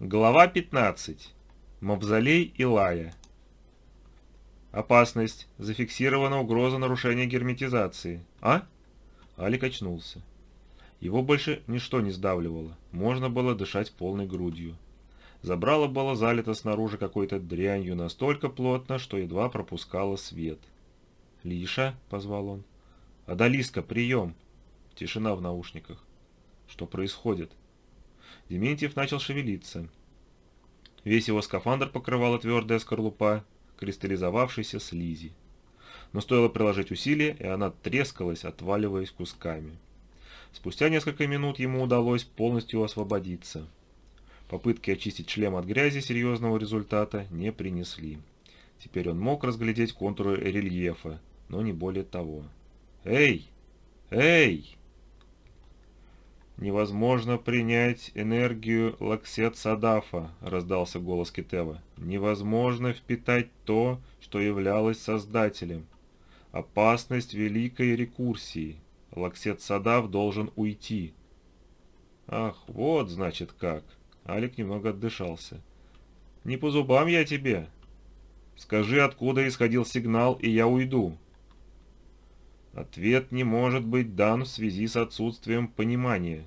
Глава 15. Мавзолей Илая. Опасность. Зафиксирована угроза нарушения герметизации. А? Алик очнулся. Его больше ничто не сдавливало. Можно было дышать полной грудью. Забрало было залито снаружи какой-то дрянью настолько плотно, что едва пропускало свет. «Лиша?» — позвал он. «Адалиска, прием!» Тишина в наушниках. Что происходит? Дементьев начал шевелиться. Весь его скафандр покрывала твердая скорлупа, кристаллизовавшейся слизи. Но стоило приложить усилие, и она трескалась, отваливаясь кусками. Спустя несколько минут ему удалось полностью освободиться. Попытки очистить шлем от грязи серьезного результата не принесли. Теперь он мог разглядеть контуры рельефа, но не более того. «Эй! Эй!» «Невозможно принять энергию Лаксет-Садафа», — раздался голос Китева. «Невозможно впитать то, что являлось создателем. Опасность великой рекурсии. Лаксет-Садаф должен уйти». «Ах, вот, значит, как!» Алик немного отдышался. «Не по зубам я тебе. Скажи, откуда исходил сигнал, и я уйду». Ответ не может быть дан в связи с отсутствием понимания.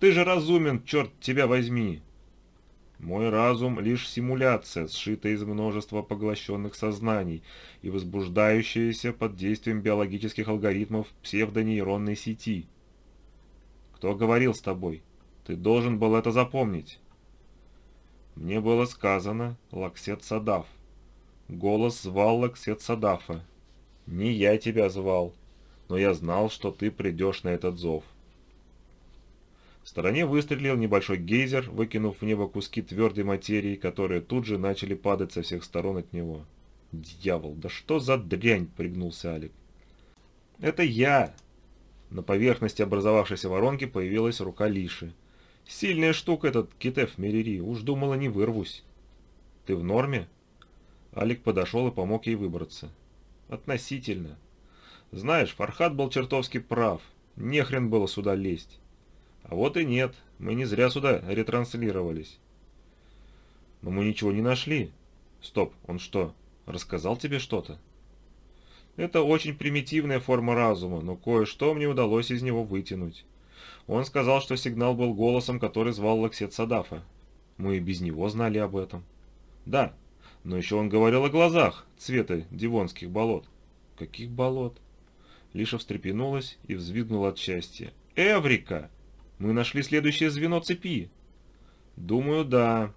Ты же разумен, черт тебя возьми! Мой разум — лишь симуляция, сшитая из множества поглощенных сознаний и возбуждающаяся под действием биологических алгоритмов псевдонейронной сети. Кто говорил с тобой? Ты должен был это запомнить. Мне было сказано Лаксет-Садаф. Голос звал Лаксет-Садафа. Не я тебя звал, но я знал, что ты придешь на этот зов. В стороне выстрелил небольшой гейзер, выкинув в небо куски твердой материи, которые тут же начали падать со всех сторон от него. «Дьявол, да что за дрянь!» — пригнулся Алик. «Это я!» На поверхности образовавшейся воронки появилась рука Лиши. «Сильная штука этот Китеф Мерири, уж думала не вырвусь». «Ты в норме?» Алик подошел и помог ей выбраться. Относительно. Знаешь, Фархат был чертовски прав. Не хрен было сюда лезть. А вот и нет, мы не зря сюда ретранслировались. Но мы ничего не нашли. Стоп, он что, рассказал тебе что-то? Это очень примитивная форма разума, но кое-что мне удалось из него вытянуть. Он сказал, что сигнал был голосом, который звал Лаксет Садафа. Мы и без него знали об этом. Да, но еще он говорил о глазах цвета дивонских болот. Каких болот? Лиша встрепенулась и взвизгнула от счастья. Эврика! Мы нашли следующее звено цепи. Думаю, да.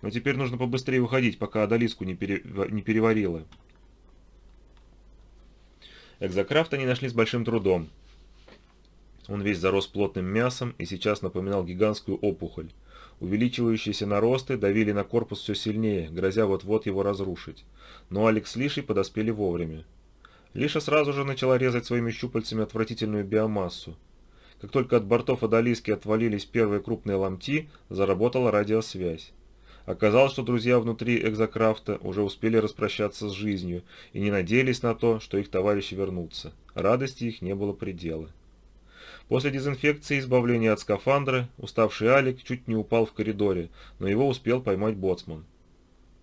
Но теперь нужно побыстрее уходить, пока Адалиску не, пере... не переварила. Экзокрафт они нашли с большим трудом. Он весь зарос плотным мясом и сейчас напоминал гигантскую опухоль. Увеличивающиеся наросты давили на корпус все сильнее, грозя вот-вот его разрушить. Но Алекс с Лишей подоспели вовремя. Лиша сразу же начала резать своими щупальцами отвратительную биомассу. Как только от бортов Адалиски отвалились первые крупные ломти, заработала радиосвязь. Оказалось, что друзья внутри экзокрафта уже успели распрощаться с жизнью и не надеялись на то, что их товарищи вернутся. Радости их не было предела. После дезинфекции и избавления от скафандра, уставший Алик чуть не упал в коридоре, но его успел поймать боцман.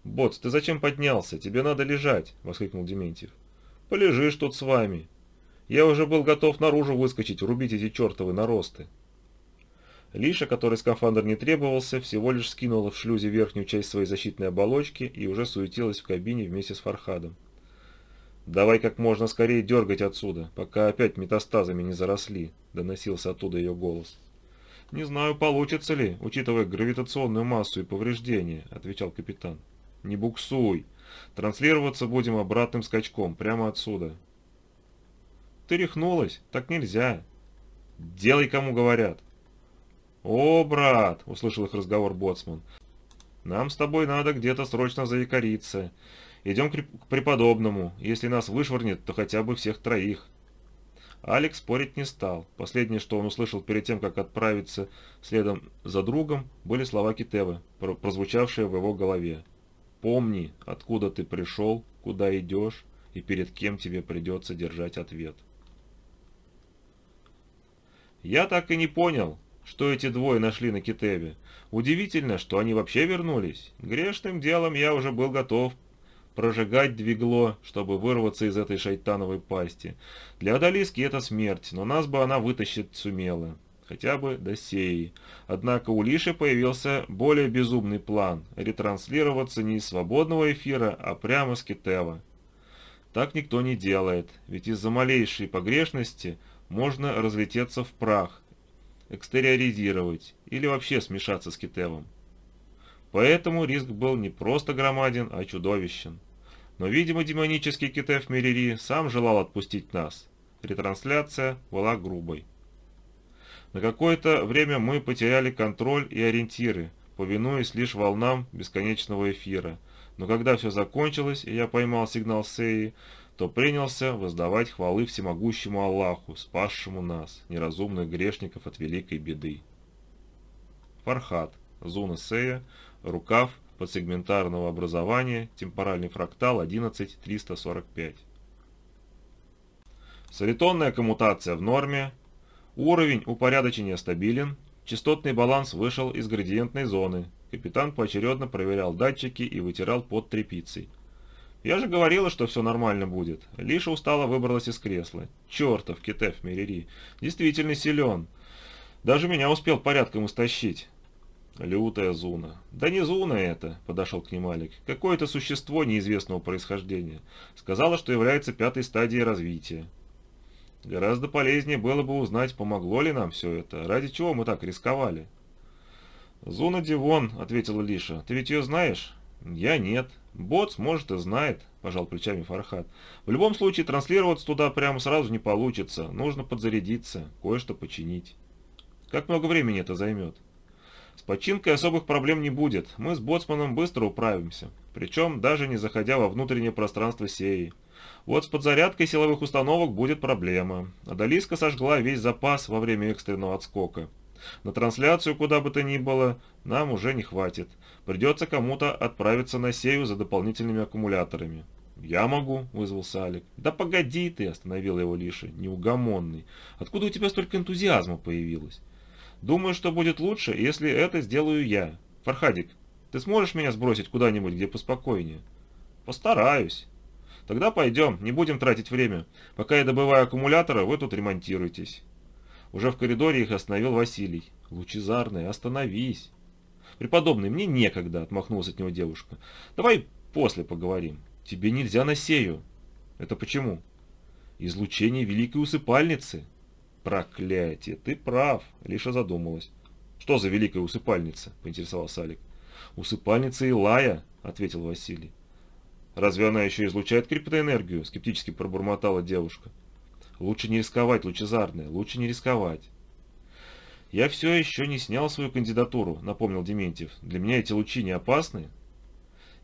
«Боц, ты зачем поднялся? Тебе надо лежать!» — воскликнул Дементьев. «Полежишь тут с вами. Я уже был готов наружу выскочить, рубить эти чертовы наросты». Лиша, который скафандр не требовался, всего лишь скинула в шлюзе верхнюю часть своей защитной оболочки и уже суетилась в кабине вместе с Фархадом. «Давай как можно скорее дергать отсюда, пока опять метастазами не заросли», — доносился оттуда ее голос. «Не знаю, получится ли, учитывая гравитационную массу и повреждения», — отвечал капитан. «Не буксуй. Транслироваться будем обратным скачком, прямо отсюда». «Ты рехнулась? Так нельзя». «Делай, кому говорят». «О, брат!» — услышал их разговор Боцман. «Нам с тобой надо где-то срочно заякориться. Идем к преподобному. Если нас вышвырнет, то хотя бы всех троих. Алекс спорить не стал. Последнее, что он услышал перед тем, как отправиться следом за другом, были слова Китева, прозвучавшие в его голове. «Помни, откуда ты пришел, куда идешь и перед кем тебе придется держать ответ». «Я так и не понял, что эти двое нашли на Китеве. Удивительно, что они вообще вернулись. Грешным делом я уже был готов прожигать двигло, чтобы вырваться из этой шайтановой пасти. Для Адалиски это смерть, но нас бы она вытащить сумела. Хотя бы до сеи. Однако у Лиши появился более безумный план – ретранслироваться не из свободного эфира, а прямо с Китева. Так никто не делает, ведь из-за малейшей погрешности можно разлететься в прах, экстериоризировать или вообще смешаться с Китевом. Поэтому риск был не просто громаден, а чудовищен. Но, видимо, демонический Китев Мерири сам желал отпустить нас. Ретрансляция была грубой. На какое-то время мы потеряли контроль и ориентиры, повинуясь лишь волнам бесконечного эфира. Но когда все закончилось, и я поймал сигнал Сеи, то принялся воздавать хвалы всемогущему Аллаху, спасшему нас, неразумных грешников от великой беды. Фархат, Зуна Сея, рукав подсегментарного образования, темпоральный фрактал 11345. Солитонная коммутация в норме, уровень упорядочения стабилен, частотный баланс вышел из градиентной зоны. Капитан поочередно проверял датчики и вытирал под тряпицей. «Я же говорила, что все нормально будет». Лиша устало выбралась из кресла. «Чертов Китеф Мерири! Действительно силен. Даже меня успел порядком истощить». «Лютая Зуна». «Да не Зуна это», — подошел к ним Алик. «Какое-то существо неизвестного происхождения. Сказала, что является пятой стадией развития». «Гораздо полезнее было бы узнать, помогло ли нам все это. Ради чего мы так рисковали?» «Зуна Дивон», — ответила Лиша. «Ты ведь ее знаешь?» «Я нет. Боц, может, и знает», – пожал плечами Фархат. «В любом случае, транслироваться туда прямо сразу не получится. Нужно подзарядиться, кое-что починить». «Как много времени это займет?» «С починкой особых проблем не будет. Мы с Боцманом быстро управимся. Причем даже не заходя во внутреннее пространство сеи. Вот с подзарядкой силовых установок будет проблема. Адалиска сожгла весь запас во время экстренного отскока. На трансляцию, куда бы то ни было, нам уже не хватит. Придется кому-то отправиться на сею за дополнительными аккумуляторами. «Я могу», — вызвался Алик. «Да погоди ты», — остановил его Лиша, неугомонный. «Откуда у тебя столько энтузиазма появилось?» «Думаю, что будет лучше, если это сделаю я. Фархадик, ты сможешь меня сбросить куда-нибудь, где поспокойнее?» «Постараюсь». «Тогда пойдем, не будем тратить время. Пока я добываю аккумуляторы, вы тут ремонтируйтесь». Уже в коридоре их остановил Василий. «Лучезарный, остановись!» «Преподобный, мне некогда», — отмахнулась от него девушка. «Давай после поговорим. Тебе нельзя на сею». «Это почему?» «Излучение великой усыпальницы». «Проклятие, ты прав», — Лиша задумалась. «Что за великая усыпальница?» — поинтересовался Алик. «Усыпальница Илая», — ответил Василий. «Разве она еще излучает криптоэнергию?» — скептически пробормотала девушка. «Лучше не рисковать, лучезарная, лучше не рисковать». «Я все еще не снял свою кандидатуру», — напомнил Дементьев. «Для меня эти лучи не опасны».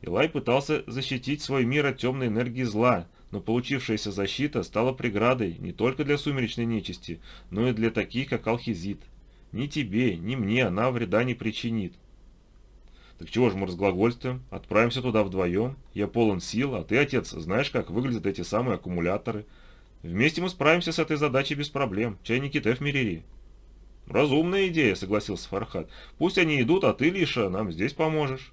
Илай пытался защитить свой мир от темной энергии зла, но получившаяся защита стала преградой не только для сумеречной нечисти, но и для таких, как Алхизит. Ни тебе, ни мне она вреда не причинит. Так чего же мы разглагольствуем? Отправимся туда вдвоем. Я полон сил, а ты, отец, знаешь, как выглядят эти самые аккумуляторы. Вместе мы справимся с этой задачей без проблем. Чайники Теф Мерири. «Разумная идея», — согласился Фархат. «Пусть они идут, а ты, Лиша, нам здесь поможешь».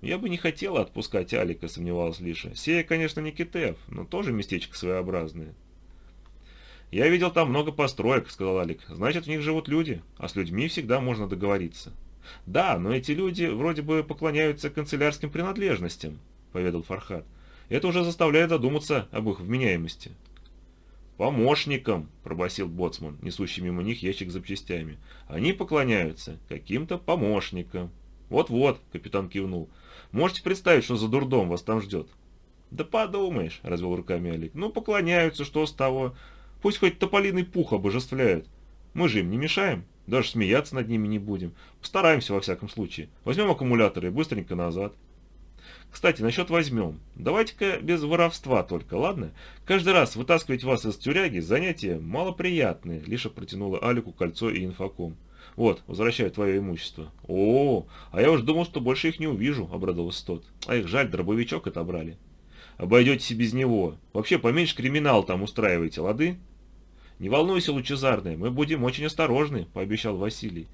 «Я бы не хотела отпускать Алика», — сомневалась Лиша. «Сея, конечно, не Китев, но тоже местечко своеобразное». «Я видел там много построек», — сказал Алик. «Значит, в них живут люди, а с людьми всегда можно договориться». «Да, но эти люди вроде бы поклоняются канцелярским принадлежностям», — поведал Фархат. «Это уже заставляет задуматься об их вменяемости». «Помощникам», — пробасил боцман, несущий мимо них ящик с запчастями. «Они поклоняются каким-то помощникам». «Вот-вот», — капитан кивнул. «Можете представить, что за дурдом вас там ждет?» «Да подумаешь», — развел руками Олег. «Ну, поклоняются, что с того? Пусть хоть тополиный пух обожествляют. Мы же им не мешаем, даже смеяться над ними не будем. Постараемся во всяком случае. Возьмем аккумуляторы и быстренько назад». Кстати, насчет возьмем. Давайте-ка без воровства только, ладно? Каждый раз вытаскивать вас из тюряги занятие малоприятное. Лиша протянула Алику кольцо и инфоком. Вот, возвращаю твое имущество. О, а я уж думал, что больше их не увижу, обрадовался тот. А их жаль, дробовичок отобрали. Обойдетесь и без него. Вообще, поменьше криминал там устраивайте, лады? «Не волнуйся, Лучезарная, мы будем очень осторожны», — пообещал Василий.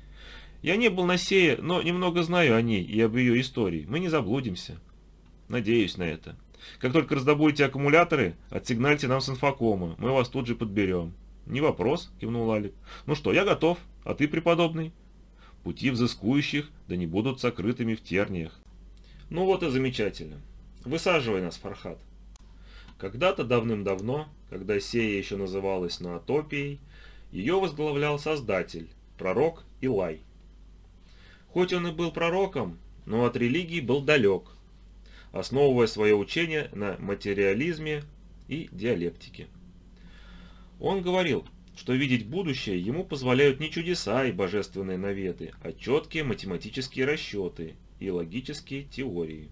«Я не был на сее, но немного знаю о ней и об ее истории. Мы не заблудимся». «Надеюсь на это. Как только раздобудете аккумуляторы, отсигнальте нам с инфокома, мы вас тут же подберем». «Не вопрос», — кивнул Алик. «Ну что, я готов. А ты, преподобный?» «Пути взыскующих да не будут сокрытыми в терниях». «Ну вот и замечательно. Высаживай нас, Фархат». Когда-то давным-давно, когда Сея еще называлась Наотопией, ее возглавлял Создатель, пророк Илай. Хоть он и был пророком, но от религии был далек, основывая свое учение на материализме и диалектике. Он говорил, что видеть будущее ему позволяют не чудеса и божественные наветы, а четкие математические расчеты и логические теории.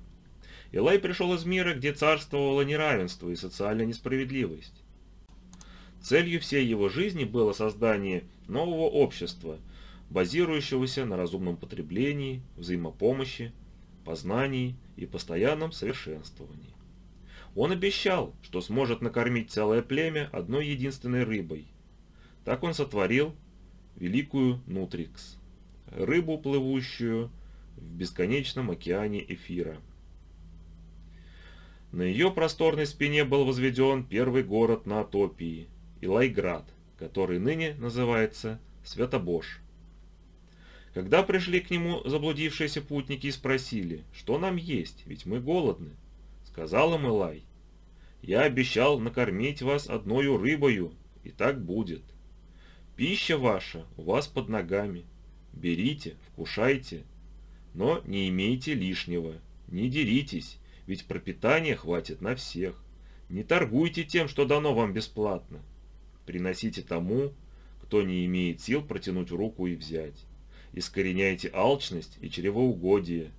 Илай пришел из мира, где царствовало неравенство и социальная несправедливость. Целью всей его жизни было создание нового общества, базирующегося на разумном потреблении, взаимопомощи, познании и постоянном совершенствовании. Он обещал, что сможет накормить целое племя одной единственной рыбой. Так он сотворил великую Нутрикс, рыбу, плывущую в бесконечном океане эфира. На ее просторной спине был возведен первый город на Атопии, Илайград, который ныне называется Святобож. Когда пришли к нему заблудившиеся путники и спросили, что нам есть, ведь мы голодны, сказал им Илай, я обещал накормить вас одною рыбою, и так будет. Пища ваша у вас под ногами, берите, вкушайте, но не имейте лишнего, не деритесь, ведь пропитания хватит на всех. Не торгуйте тем, что дано вам бесплатно. Приносите тому, кто не имеет сил протянуть руку и взять. Искореняйте алчность и чревоугодие.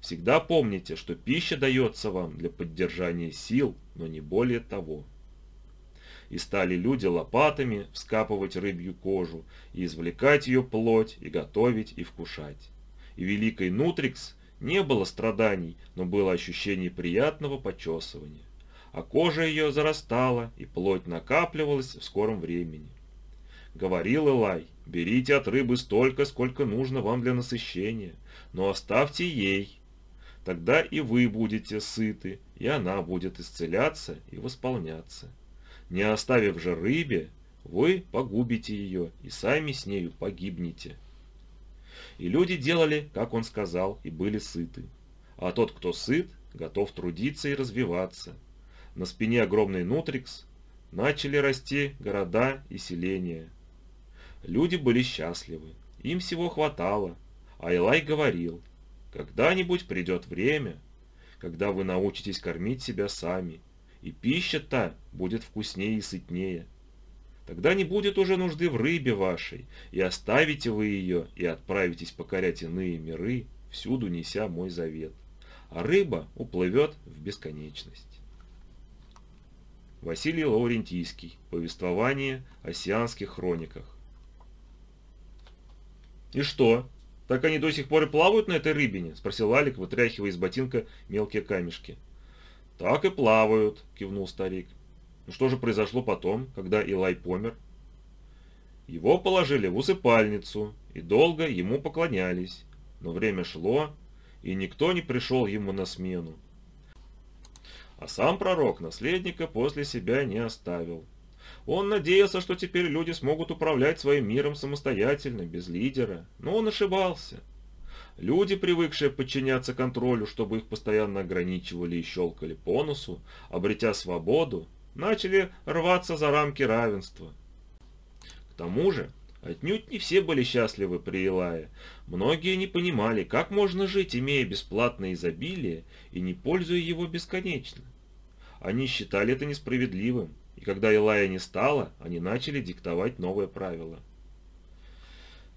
Всегда помните, что пища дается вам для поддержания сил, но не более того. И стали люди лопатами вскапывать рыбью кожу, и извлекать ее плоть, и готовить, и вкушать. И великой Нутрикс не было страданий, но было ощущение приятного почесывания. А кожа ее зарастала, и плоть накапливалась в скором времени. Говорил Элай, берите от рыбы столько, сколько нужно вам для насыщения, но оставьте ей. Тогда и вы будете сыты, и она будет исцеляться и восполняться. Не оставив же рыбе, вы погубите ее и сами с нею погибнете. И люди делали, как он сказал, и были сыты. А тот, кто сыт, готов трудиться и развиваться. На спине огромный нутрикс начали расти города и селения. Люди были счастливы, им всего хватало, а Элай говорил, когда-нибудь придет время, когда вы научитесь кормить себя сами, и пища-то будет вкуснее и сытнее. Тогда не будет уже нужды в рыбе вашей, и оставите вы ее, и отправитесь покорять иные миры, всюду неся мой завет. А рыба уплывет в бесконечность. Василий Лаурентийский. Повествование о сианских хрониках. «И что, так они до сих пор и плавают на этой рыбине?» – спросил Алик, вытряхивая из ботинка мелкие камешки. «Так и плавают», – кивнул старик. Ну что же произошло потом, когда Илай помер? Его положили в усыпальницу и долго ему поклонялись, но время шло, и никто не пришел ему на смену. А сам пророк наследника после себя не оставил. Он надеялся, что теперь люди смогут управлять своим миром самостоятельно, без лидера, но он ошибался. Люди, привыкшие подчиняться контролю, чтобы их постоянно ограничивали и щелкали по носу, обретя свободу, начали рваться за рамки равенства. К тому же, отнюдь не все были счастливы при Илае. Многие не понимали, как можно жить, имея бесплатное изобилие и не пользуя его бесконечно. Они считали это несправедливым, и когда Илая не стало, они начали диктовать новые правила.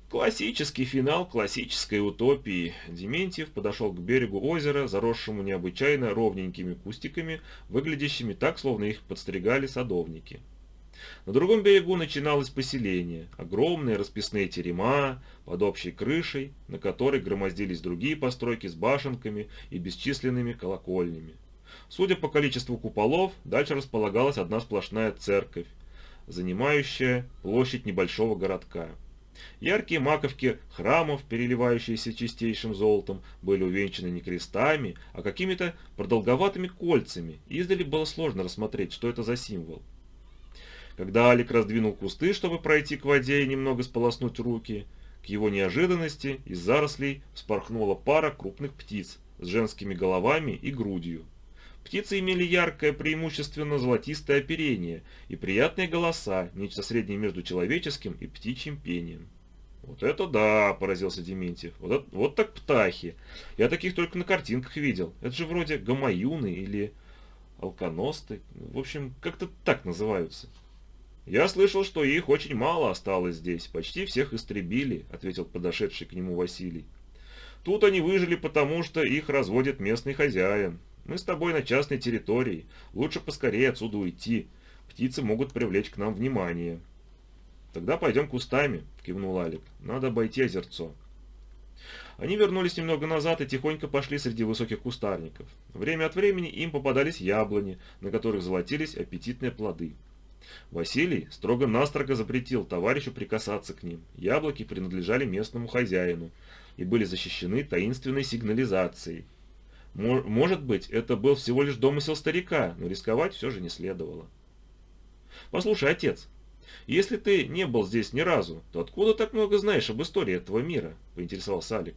Классический финал классической утопии. Дементьев подошел к берегу озера, заросшему необычайно ровненькими кустиками, выглядящими так, словно их подстригали садовники. На другом берегу начиналось поселение, огромные расписные терема под общей крышей, на которой громоздились другие постройки с башенками и бесчисленными колокольнями. Судя по количеству куполов, дальше располагалась одна сплошная церковь, занимающая площадь небольшого городка. Яркие маковки храмов, переливающиеся чистейшим золотом, были увенчаны не крестами, а какими-то продолговатыми кольцами. Издали было сложно рассмотреть, что это за символ. Когда Алик раздвинул кусты, чтобы пройти к воде и немного сполоснуть руки, к его неожиданности из зарослей вспорхнула пара крупных птиц с женскими головами и грудью. Птицы имели яркое, преимущественно золотистое оперение и приятные голоса, нечто среднее между человеческим и птичьим пением. «Вот это да!» – поразился Дементьев. Вот, это, «Вот так птахи! Я таких только на картинках видел. Это же вроде гамаюны или алконосты. В общем, как-то так называются». «Я слышал, что их очень мало осталось здесь. Почти всех истребили», – ответил подошедший к нему Василий. «Тут они выжили потому, что их разводит местный хозяин. Мы с тобой на частной территории. Лучше поскорее отсюда уйти. Птицы могут привлечь к нам внимание». «Тогда пойдем кустами», — кивнул Алик. «Надо обойти озерцо». Они вернулись немного назад и тихонько пошли среди высоких кустарников. Время от времени им попадались яблони, на которых золотились аппетитные плоды. Василий строго-настрого запретил товарищу прикасаться к ним. Яблоки принадлежали местному хозяину и были защищены таинственной сигнализацией. Может быть, это был всего лишь домысел старика, но рисковать все же не следовало. «Послушай, отец», «Если ты не был здесь ни разу, то откуда так много знаешь об истории этого мира?» – поинтересовался Алик.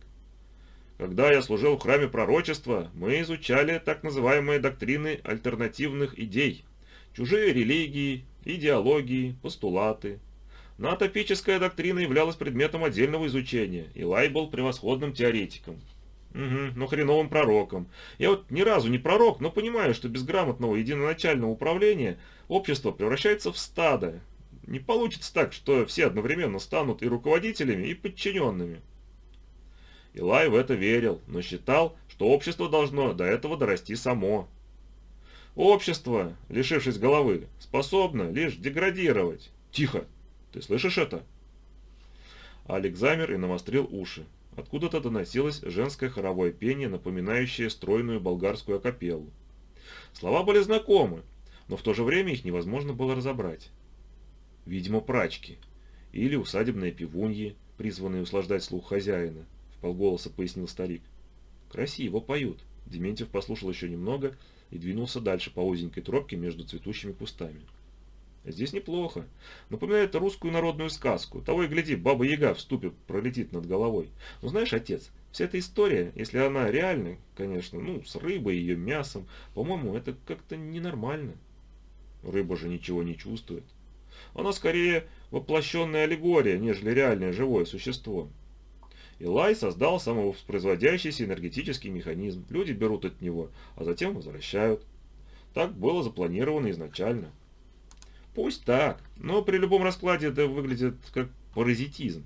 «Когда я служил в храме пророчества, мы изучали так называемые доктрины альтернативных идей, чужие религии, идеологии, постулаты. Натопическая доктрина являлась предметом отдельного изучения, и Лай был превосходным теоретиком. Угу, но хреновым пророком. Я вот ни разу не пророк, но понимаю, что без грамотного единоначального управления общество превращается в стадо, не получится так, что все одновременно станут и руководителями, и подчиненными. Илай в это верил, но считал, что общество должно до этого дорасти само. Общество, лишившись головы, способно лишь деградировать. Тихо! Ты слышишь это? Алик замер и навострил уши. Откуда-то доносилось женское хоровое пение, напоминающее стройную болгарскую акапеллу. Слова были знакомы, но в то же время их невозможно было разобрать. Видимо, прачки. Или усадебные пивуньи, призванные услаждать слух хозяина, вполголоса пояснил старик. Красиво поют. Дементьев послушал еще немного и двинулся дальше по узенькой тропке между цветущими кустами. Здесь неплохо. Напоминает русскую народную сказку. Того и гляди, баба-яга в ступе пролетит над головой. Но знаешь, отец, вся эта история, если она реальна, конечно, ну, с рыбой, ее мясом, по-моему, это как-то ненормально. Рыба же ничего не чувствует. Она скорее воплощенная аллегория, нежели реальное живое существо. Илай создал самовоспроизводящийся энергетический механизм. Люди берут от него, а затем возвращают. Так было запланировано изначально. Пусть так, но при любом раскладе это выглядит как паразитизм.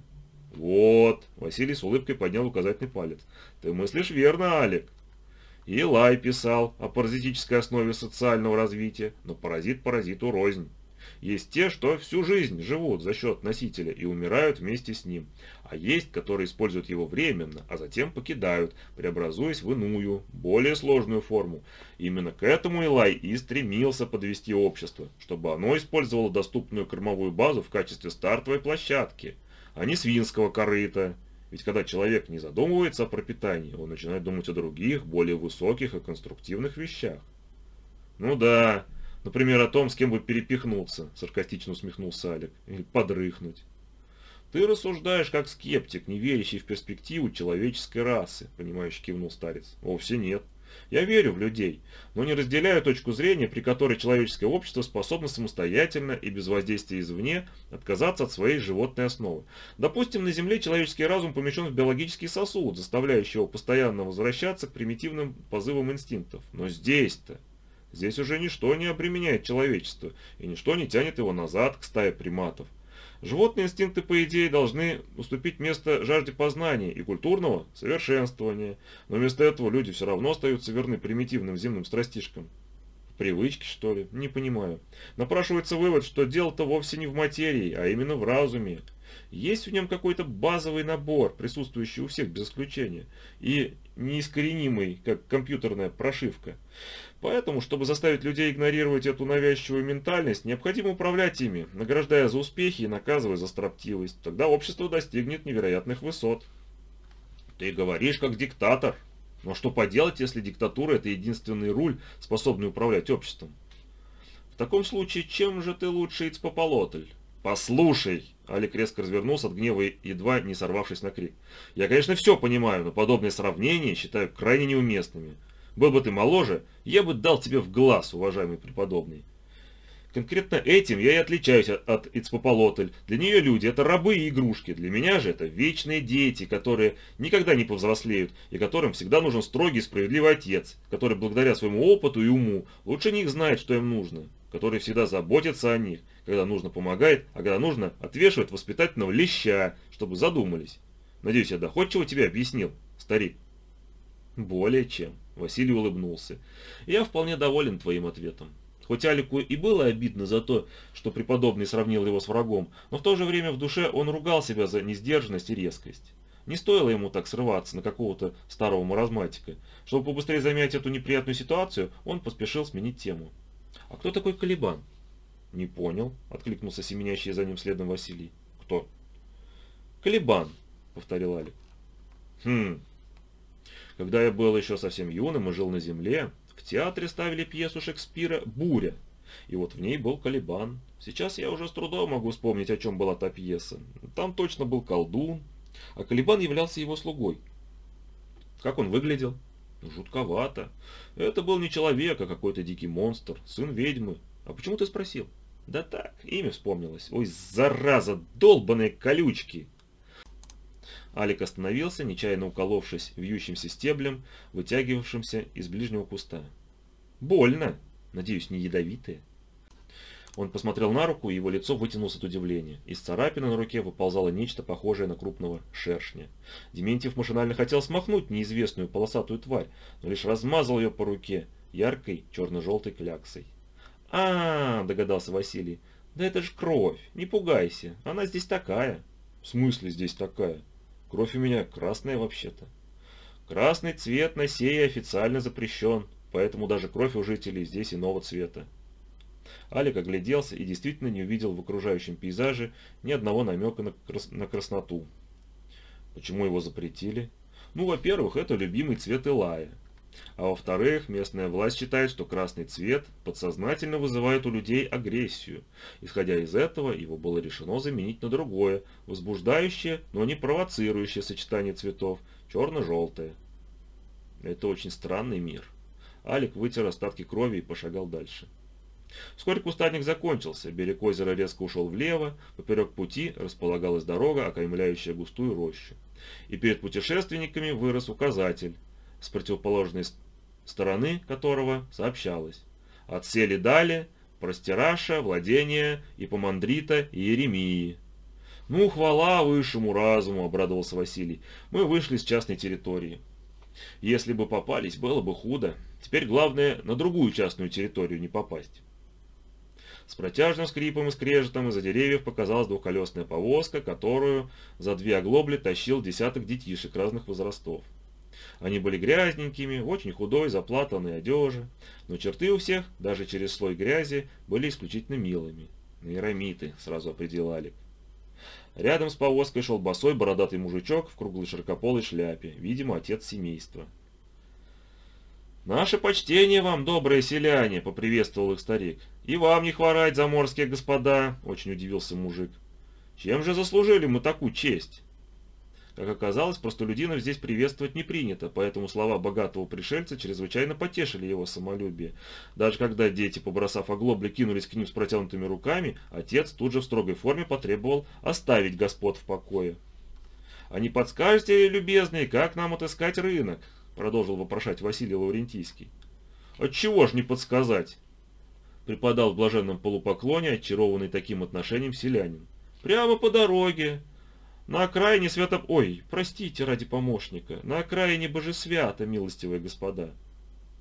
Вот, Василий с улыбкой поднял указательный палец. Ты мыслишь верно, Алик. Илай писал о паразитической основе социального развития, но паразит паразиту рознь. Есть те, что всю жизнь живут за счет носителя и умирают вместе с ним. А есть, которые используют его временно, а затем покидают, преобразуясь в иную, более сложную форму. Именно к этому Илай и стремился подвести общество, чтобы оно использовало доступную кормовую базу в качестве стартовой площадки, а не свинского корыта. Ведь когда человек не задумывается о пропитании, он начинает думать о других, более высоких и конструктивных вещах. Ну да, Например, о том, с кем бы перепихнуться, саркастично усмехнулся Алик, или подрыхнуть. Ты рассуждаешь как скептик, не верящий в перспективу человеческой расы, понимающий кивнул старец. Вовсе нет. Я верю в людей, но не разделяю точку зрения, при которой человеческое общество способно самостоятельно и без воздействия извне отказаться от своей животной основы. Допустим, на Земле человеческий разум помещен в биологический сосуд, заставляющий его постоянно возвращаться к примитивным позывам инстинктов. Но здесь-то Здесь уже ничто не обременяет человечество, и ничто не тянет его назад к стае приматов. Животные инстинкты, по идее, должны уступить место жажде познания и культурного совершенствования, но вместо этого люди все равно остаются верны примитивным земным страстишкам. Привычки, что ли? Не понимаю. Напрашивается вывод, что дело-то вовсе не в материи, а именно в разуме. Есть в нем какой-то базовый набор, присутствующий у всех без исключения, и неискоренимый, как компьютерная прошивка. Поэтому, чтобы заставить людей игнорировать эту навязчивую ментальность, необходимо управлять ими, награждая за успехи и наказывая за строптивость. Тогда общество достигнет невероятных высот. Ты говоришь как диктатор. Но что поделать, если диктатура – это единственный руль, способный управлять обществом? В таком случае, чем же ты лучше Ицпополотль? Послушай! Алик резко развернулся от гнева, едва не сорвавшись на крик. Я, конечно, все понимаю, но подобные сравнения считаю крайне неуместными. Был бы ты моложе, я бы дал тебе в глаз, уважаемый преподобный. Конкретно этим я и отличаюсь от, от Ицпополотль. Для нее люди – это рабы и игрушки. Для меня же это вечные дети, которые никогда не повзрослеют, и которым всегда нужен строгий справедливый отец, который благодаря своему опыту и уму лучше них знает, что им нужно, который всегда заботится о них, когда нужно помогает, а когда нужно отвешивает воспитательного леща, чтобы задумались. Надеюсь, я доходчиво тебе объяснил, старик. Более чем. Василий улыбнулся. Я вполне доволен твоим ответом. Хоть Алику и было обидно за то, что преподобный сравнил его с врагом, но в то же время в душе он ругал себя за несдержанность и резкость. Не стоило ему так срываться на какого-то старого маразматика. Чтобы побыстрее замять эту неприятную ситуацию, он поспешил сменить тему. «А кто такой Калибан?» «Не понял», — откликнулся семенящий за ним следом Василий. «Кто?» «Калибан», — повторил Алик. «Хм. Когда я был еще совсем юным и жил на земле, в театре ставили пьесу Шекспира «Буря». И вот в ней был Калибан. Сейчас я уже с трудом могу вспомнить, о чем была та пьеса. Там точно был колдун, а Калибан являлся его слугой. Как он выглядел? Жутковато. Это был не человек, а какой-то дикий монстр, сын ведьмы. А почему ты спросил? Да так, имя вспомнилось. Ой, зараза, долбаные колючки! Алик остановился, нечаянно уколовшись вьющимся стеблем, вытягивавшимся из ближнего куста. «Больно! Надеюсь, не ядовитые?» Он посмотрел на руку, и его лицо вытянулось от удивления. Из царапины на руке выползало нечто похожее на крупного шершня. Дементьев машинально хотел смахнуть неизвестную полосатую тварь, но лишь размазал ее по руке яркой черно-желтой кляксой. А, догадался Василий. «Да это ж кровь, не пугайся, она здесь такая». «В смысле здесь такая?» Кровь у меня красная вообще-то. Красный цвет на сее официально запрещен, поэтому даже кровь у жителей здесь иного цвета. Алик огляделся и действительно не увидел в окружающем пейзаже ни одного намека на, крас на красноту. Почему его запретили? Ну, во-первых, это любимый цвет Илая. А во-вторых, местная власть считает, что красный цвет подсознательно вызывает у людей агрессию. Исходя из этого, его было решено заменить на другое, возбуждающее, но не провоцирующее сочетание цветов, черно-желтое. Это очень странный мир. Алик вытер остатки крови и пошагал дальше. Вскоре кустарник закончился, берег озера резко ушел влево, поперек пути располагалась дорога, окаймляющая густую рощу. И перед путешественниками вырос указатель, с противоположной стороны которого сообщалось. Отсели дали простираша, владения Ипомандрита и Еремии. «Ну, хвала высшему разуму», — обрадовался Василий. «Мы вышли с частной территории. Если бы попались, было бы худо. Теперь главное на другую частную территорию не попасть». С протяжным скрипом и скрежетом из-за деревьев показалась двухколесная повозка, которую за две оглобли тащил десяток детишек разных возрастов. Они были грязненькими, очень худой, заплатанной одежи, но черты у всех, даже через слой грязи, были исключительно милыми. Нейромиты, сразу определил Алик. Рядом с повозкой шел босой бородатый мужичок в круглой широкополой шляпе, видимо, отец семейства. «Наше почтение вам, добрые селяне!» — поприветствовал их старик. «И вам не хворать, заморские господа!» — очень удивился мужик. «Чем же заслужили мы такую честь?» Как оказалось, простолюдинов здесь приветствовать не принято, поэтому слова богатого пришельца чрезвычайно потешили его самолюбие. Даже когда дети, побросав оглобли, кинулись к ним с протянутыми руками, отец тут же в строгой форме потребовал оставить господ в покое. «А не подскажете, любезные, как нам отыскать рынок?» продолжил вопрошать Василий Лаврентийский. «Отчего ж не подсказать?» преподал в блаженном полупоклоне, очарованный таким отношением селянин. «Прямо по дороге, на окраине свято... Ой, простите ради помощника. На окраине божесвята, милостивые господа.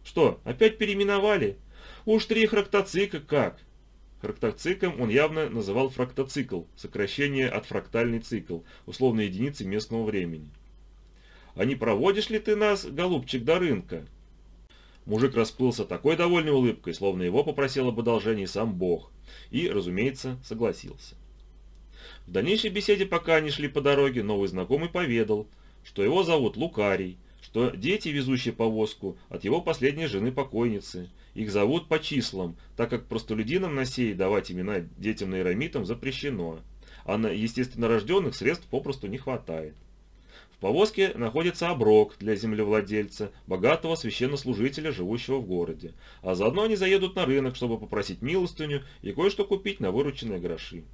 Что, опять переименовали? Уж три храктоцика как? Фрактоциклом он явно называл фрактоцикл, сокращение от фрактальный цикл, условной единицы местного времени. «А не проводишь ли ты нас, голубчик, до рынка?» Мужик расплылся такой довольной улыбкой, словно его попросил об одолжении сам Бог, и, разумеется, согласился. В дальнейшей беседе, пока они шли по дороге, новый знакомый поведал, что его зовут Лукарий, что дети, везущие повозку, от его последней жены покойницы. Их зовут по числам, так как простолюдинам на сей давать имена детям-нейромитам запрещено, а на естественно рожденных средств попросту не хватает. В повозке находится оброк для землевладельца, богатого священнослужителя, живущего в городе, а заодно они заедут на рынок, чтобы попросить милостыню и кое-что купить на вырученные гроши.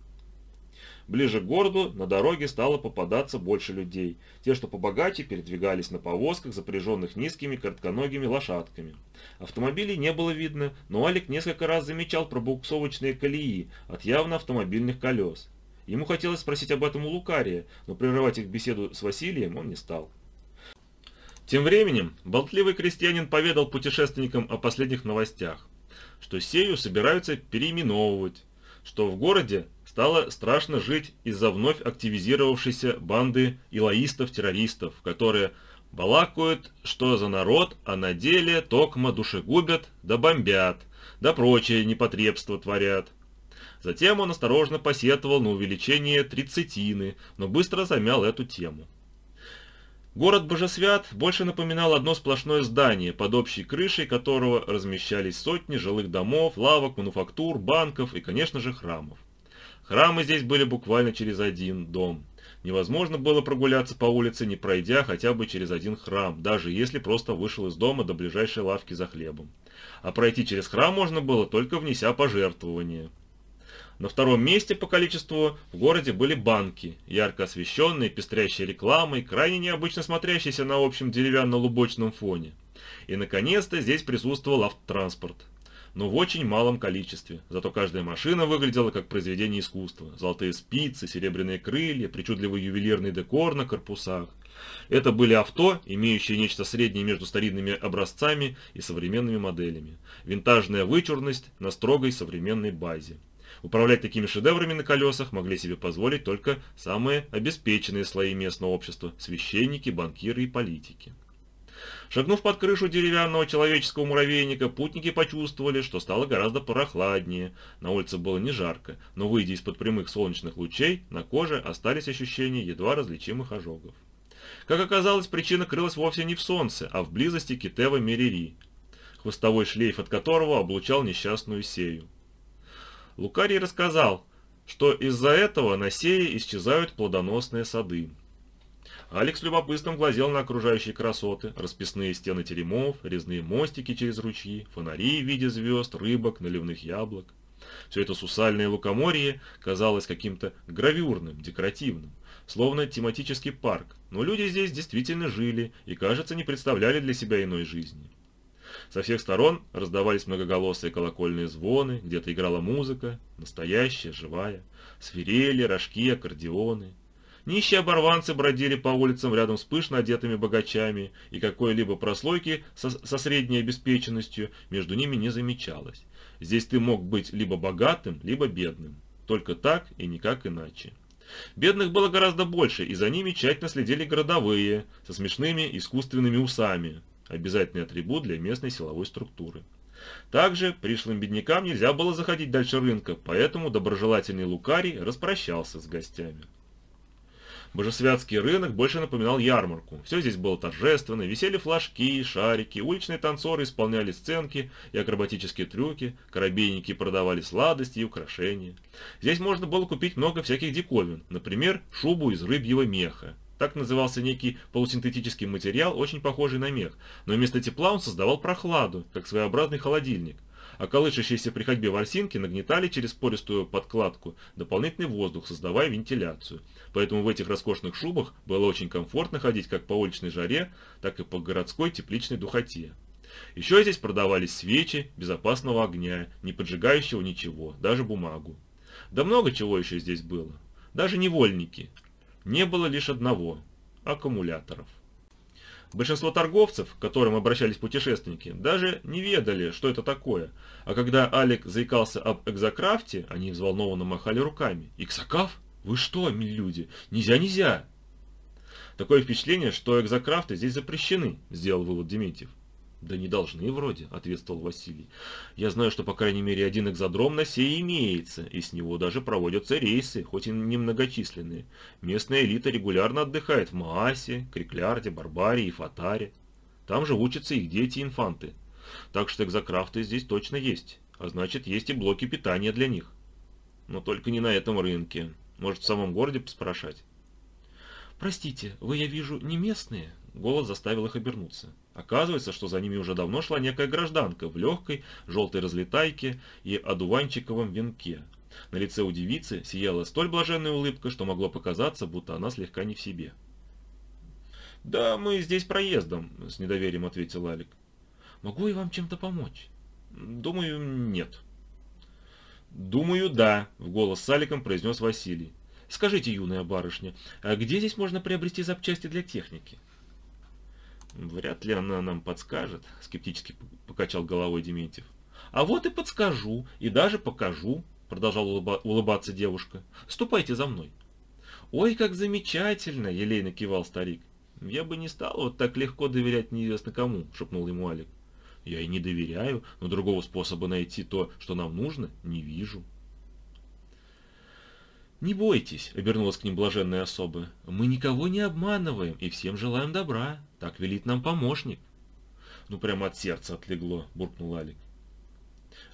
Ближе к городу на дороге стало попадаться больше людей. Те, что побогаче, передвигались на повозках, запряженных низкими коротконогими лошадками. Автомобилей не было видно, но Алик несколько раз замечал пробуксовочные колеи от явно автомобильных колес. Ему хотелось спросить об этом у Лукария, но прерывать их беседу с Василием он не стал. Тем временем болтливый крестьянин поведал путешественникам о последних новостях, что Сею собираются переименовывать, что в городе стало страшно жить из-за вновь активизировавшейся банды илоистов-террористов, которые балакают, что за народ, а на деле токма душегубят да бомбят, да прочее непотребство творят. Затем он осторожно посетовал на увеличение тридцатины, но быстро замял эту тему. Город Божесвят больше напоминал одно сплошное здание, под общей крышей которого размещались сотни жилых домов, лавок, мануфактур, банков и, конечно же, храмов. Храмы здесь были буквально через один дом. Невозможно было прогуляться по улице, не пройдя хотя бы через один храм, даже если просто вышел из дома до ближайшей лавки за хлебом. А пройти через храм можно было только внеся пожертвование. На втором месте по количеству в городе были банки, ярко освещенные, пестрящие рекламой, крайне необычно смотрящиеся на общем деревянно-лубочном фоне. И, наконец-то, здесь присутствовал автотранспорт но в очень малом количестве. Зато каждая машина выглядела как произведение искусства. Золотые спицы, серебряные крылья, причудливый ювелирный декор на корпусах. Это были авто, имеющие нечто среднее между старинными образцами и современными моделями. Винтажная вычурность на строгой современной базе. Управлять такими шедеврами на колесах могли себе позволить только самые обеспеченные слои местного общества – священники, банкиры и политики. Шагнув под крышу деревянного человеческого муравейника, путники почувствовали, что стало гораздо прохладнее. На улице было не жарко, но выйдя из-под прямых солнечных лучей, на коже остались ощущения едва различимых ожогов. Как оказалось, причина крылась вовсе не в солнце, а в близости Китева Мерири, хвостовой шлейф от которого облучал несчастную Сею. Лукарий рассказал, что из-за этого на Сее исчезают плодоносные сады. Алекс любопытством глазел на окружающие красоты, расписные стены теремов, резные мостики через ручьи, фонари в виде звезд, рыбок, наливных яблок. Все это сусальное лукоморье казалось каким-то гравюрным, декоративным, словно тематический парк, но люди здесь действительно жили и, кажется, не представляли для себя иной жизни. Со всех сторон раздавались многоголосые колокольные звоны, где-то играла музыка, настоящая, живая, свирели, рожки, аккордеоны. Нищие оборванцы бродили по улицам рядом с пышно одетыми богачами, и какой-либо прослойки со, со средней обеспеченностью между ними не замечалось. Здесь ты мог быть либо богатым, либо бедным. Только так и никак иначе. Бедных было гораздо больше, и за ними тщательно следили городовые, со смешными искусственными усами, обязательный атрибут для местной силовой структуры. Также пришлым беднякам нельзя было заходить дальше рынка, поэтому доброжелательный Лукарий распрощался с гостями. Божесвятский рынок больше напоминал ярмарку. Все здесь было торжественно, висели флажки, шарики, уличные танцоры исполняли сценки и акробатические трюки, корабейники продавали сладости и украшения. Здесь можно было купить много всяких диковин, например, шубу из рыбьего меха. Так назывался некий полусинтетический материал, очень похожий на мех, но вместо тепла он создавал прохладу, как своеобразный холодильник а колышащиеся при ходьбе ворсинки нагнетали через пористую подкладку дополнительный воздух, создавая вентиляцию. Поэтому в этих роскошных шубах было очень комфортно ходить как по уличной жаре, так и по городской тепличной духоте. Еще здесь продавались свечи безопасного огня, не поджигающего ничего, даже бумагу. Да много чего еще здесь было. Даже невольники. Не было лишь одного – аккумуляторов. Большинство торговцев, к которым обращались путешественники, даже не ведали, что это такое. А когда Алик заикался об экзокрафте, они взволнованно махали руками. «Экзокрафт? Вы что, люди? Нельзя, нельзя!» Такое впечатление, что экзокрафты здесь запрещены, сделал вывод Дементьев. «Да не должны вроде», — ответствовал Василий. «Я знаю, что по крайней мере один экзодром на сей имеется, и с него даже проводятся рейсы, хоть и немногочисленные. Местная элита регулярно отдыхает в Маасе, Криклярде, Барбарии и Фатаре. Там же учатся их дети-инфанты. Так что экзокрафты здесь точно есть, а значит есть и блоки питания для них. Но только не на этом рынке. Может, в самом городе поспрашать?» «Простите, вы, я вижу, не местные?» Голос заставил их обернуться. Оказывается, что за ними уже давно шла некая гражданка в легкой желтой разлетайке и одуванчиковом венке. На лице у девицы сияла столь блаженная улыбка, что могло показаться, будто она слегка не в себе. «Да, мы здесь проездом», — с недоверием ответил Алик. «Могу я вам чем-то помочь?» «Думаю, нет». «Думаю, да», — в голос с Аликом произнес Василий. «Скажите, юная барышня, а где здесь можно приобрести запчасти для техники?» Вряд ли она нам подскажет, скептически покачал головой Дементьев. А вот и подскажу, и даже покажу, продолжал улыбаться девушка. Ступайте за мной. Ой, как замечательно, елейно кивал старик. Я бы не стал вот так легко доверять неизвестно кому, шепнул ему Алик. Я и не доверяю, но другого способа найти то, что нам нужно, не вижу. «Не бойтесь», — обернулась к ним блаженная особа, — «мы никого не обманываем и всем желаем добра. Так велит нам помощник». «Ну, прямо от сердца отлегло», — буркнул Алик.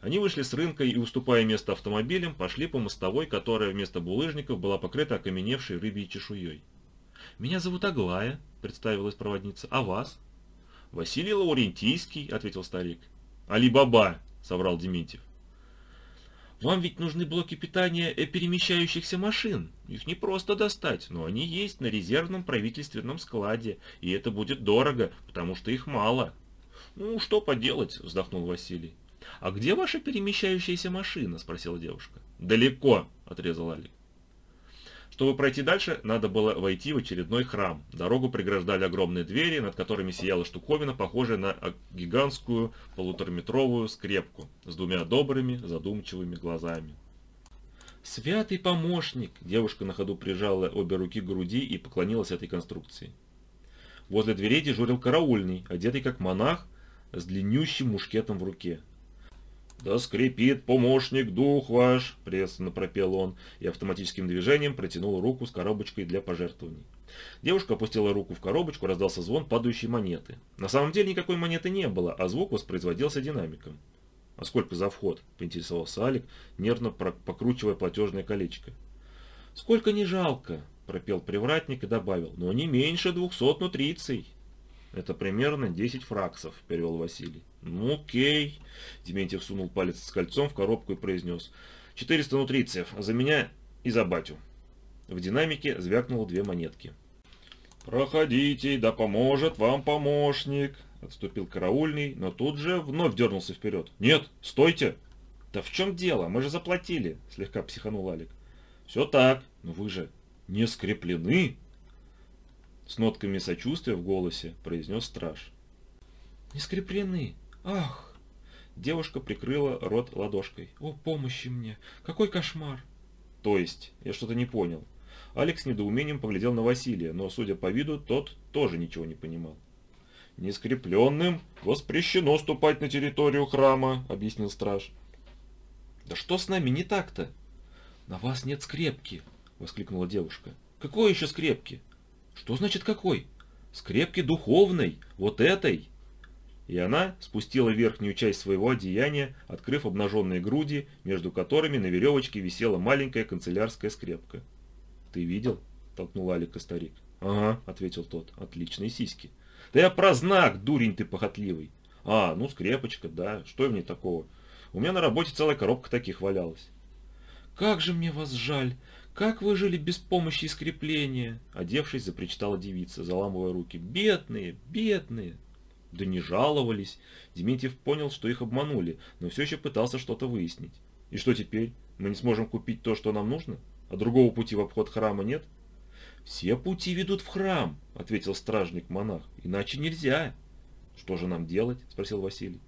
Они вышли с рынка и, уступая место автомобилям, пошли по мостовой, которая вместо булыжников была покрыта окаменевшей рыбьей чешуей. «Меня зовут Аглая», — представилась проводница. «А вас?» «Василий Лаурентийский», — ответил старик. «Али-Баба», — соврал Дементьев. Вам ведь нужны блоки питания перемещающихся машин. Их не просто достать, но они есть на резервном правительственном складе, и это будет дорого, потому что их мало. Ну, что поделать, вздохнул Василий. А где ваша перемещающаяся машина? спросила девушка. Далеко, отрезал Алик. Чтобы пройти дальше, надо было войти в очередной храм. Дорогу преграждали огромные двери, над которыми сияла штуковина, похожая на гигантскую полутораметровую скрепку с двумя добрыми задумчивыми глазами. «Святый помощник!» Девушка на ходу прижала обе руки к груди и поклонилась этой конструкции. Возле дверей дежурил караульный, одетый как монах, с длиннющим мушкетом в руке. «Да скрипит помощник дух ваш!» – приветственно пропел он и автоматическим движением протянул руку с коробочкой для пожертвований. Девушка опустила руку в коробочку, раздался звон падающей монеты. На самом деле никакой монеты не было, а звук воспроизводился динамиком. «А сколько за вход?» – поинтересовался Алик, нервно покручивая платежное колечко. «Сколько не жалко!» – пропел привратник и добавил. «Но не меньше двухсот нутрицей!» «Это примерно десять фраксов», – перевел Василий. «Ну окей», – Дементьев сунул палец с кольцом в коробку и произнес. «400 нутрицев, за меня и за батю». В динамике звякнуло две монетки. «Проходите, да поможет вам помощник», – отступил караульный, но тут же вновь дернулся вперед. «Нет, стойте!» «Да в чем дело? Мы же заплатили», – слегка психанул Алик. «Все так, но вы же не скреплены», – с нотками сочувствия в голосе произнес страж. «Не скреплены», Ах! Девушка прикрыла рот ладошкой. О, помощи мне! Какой кошмар! То есть, я что-то не понял. Алекс с недоумением поглядел на Василия, но, судя по виду, тот тоже ничего не понимал. «Нескрепленным воспрещено ступать на территорию храма», — объяснил страж. «Да что с нами не так-то?» «На вас нет скрепки», — воскликнула девушка. «Какой еще скрепки?» «Что значит какой?» «Скрепки духовной, вот этой!» И она спустила верхнюю часть своего одеяния, открыв обнаженные груди, между которыми на веревочке висела маленькая канцелярская скрепка. «Ты видел?» – толкнул Алика старик. «Ага», – ответил тот, – «отличные сиськи». «Да я про знак, дурень ты похотливый». «А, ну скрепочка, да, что в ней такого? У меня на работе целая коробка таких валялась». «Как же мне вас жаль! Как вы жили без помощи и скрепления?» Одевшись, запричитала девица, заламывая руки. «Бедные, бедные!» Да не жаловались. Дементьев понял, что их обманули, но все еще пытался что-то выяснить. И что теперь? Мы не сможем купить то, что нам нужно? А другого пути в обход храма нет? «Все пути ведут в храм», — ответил стражник-монах, — «иначе нельзя». «Что же нам делать?» — спросил Василий.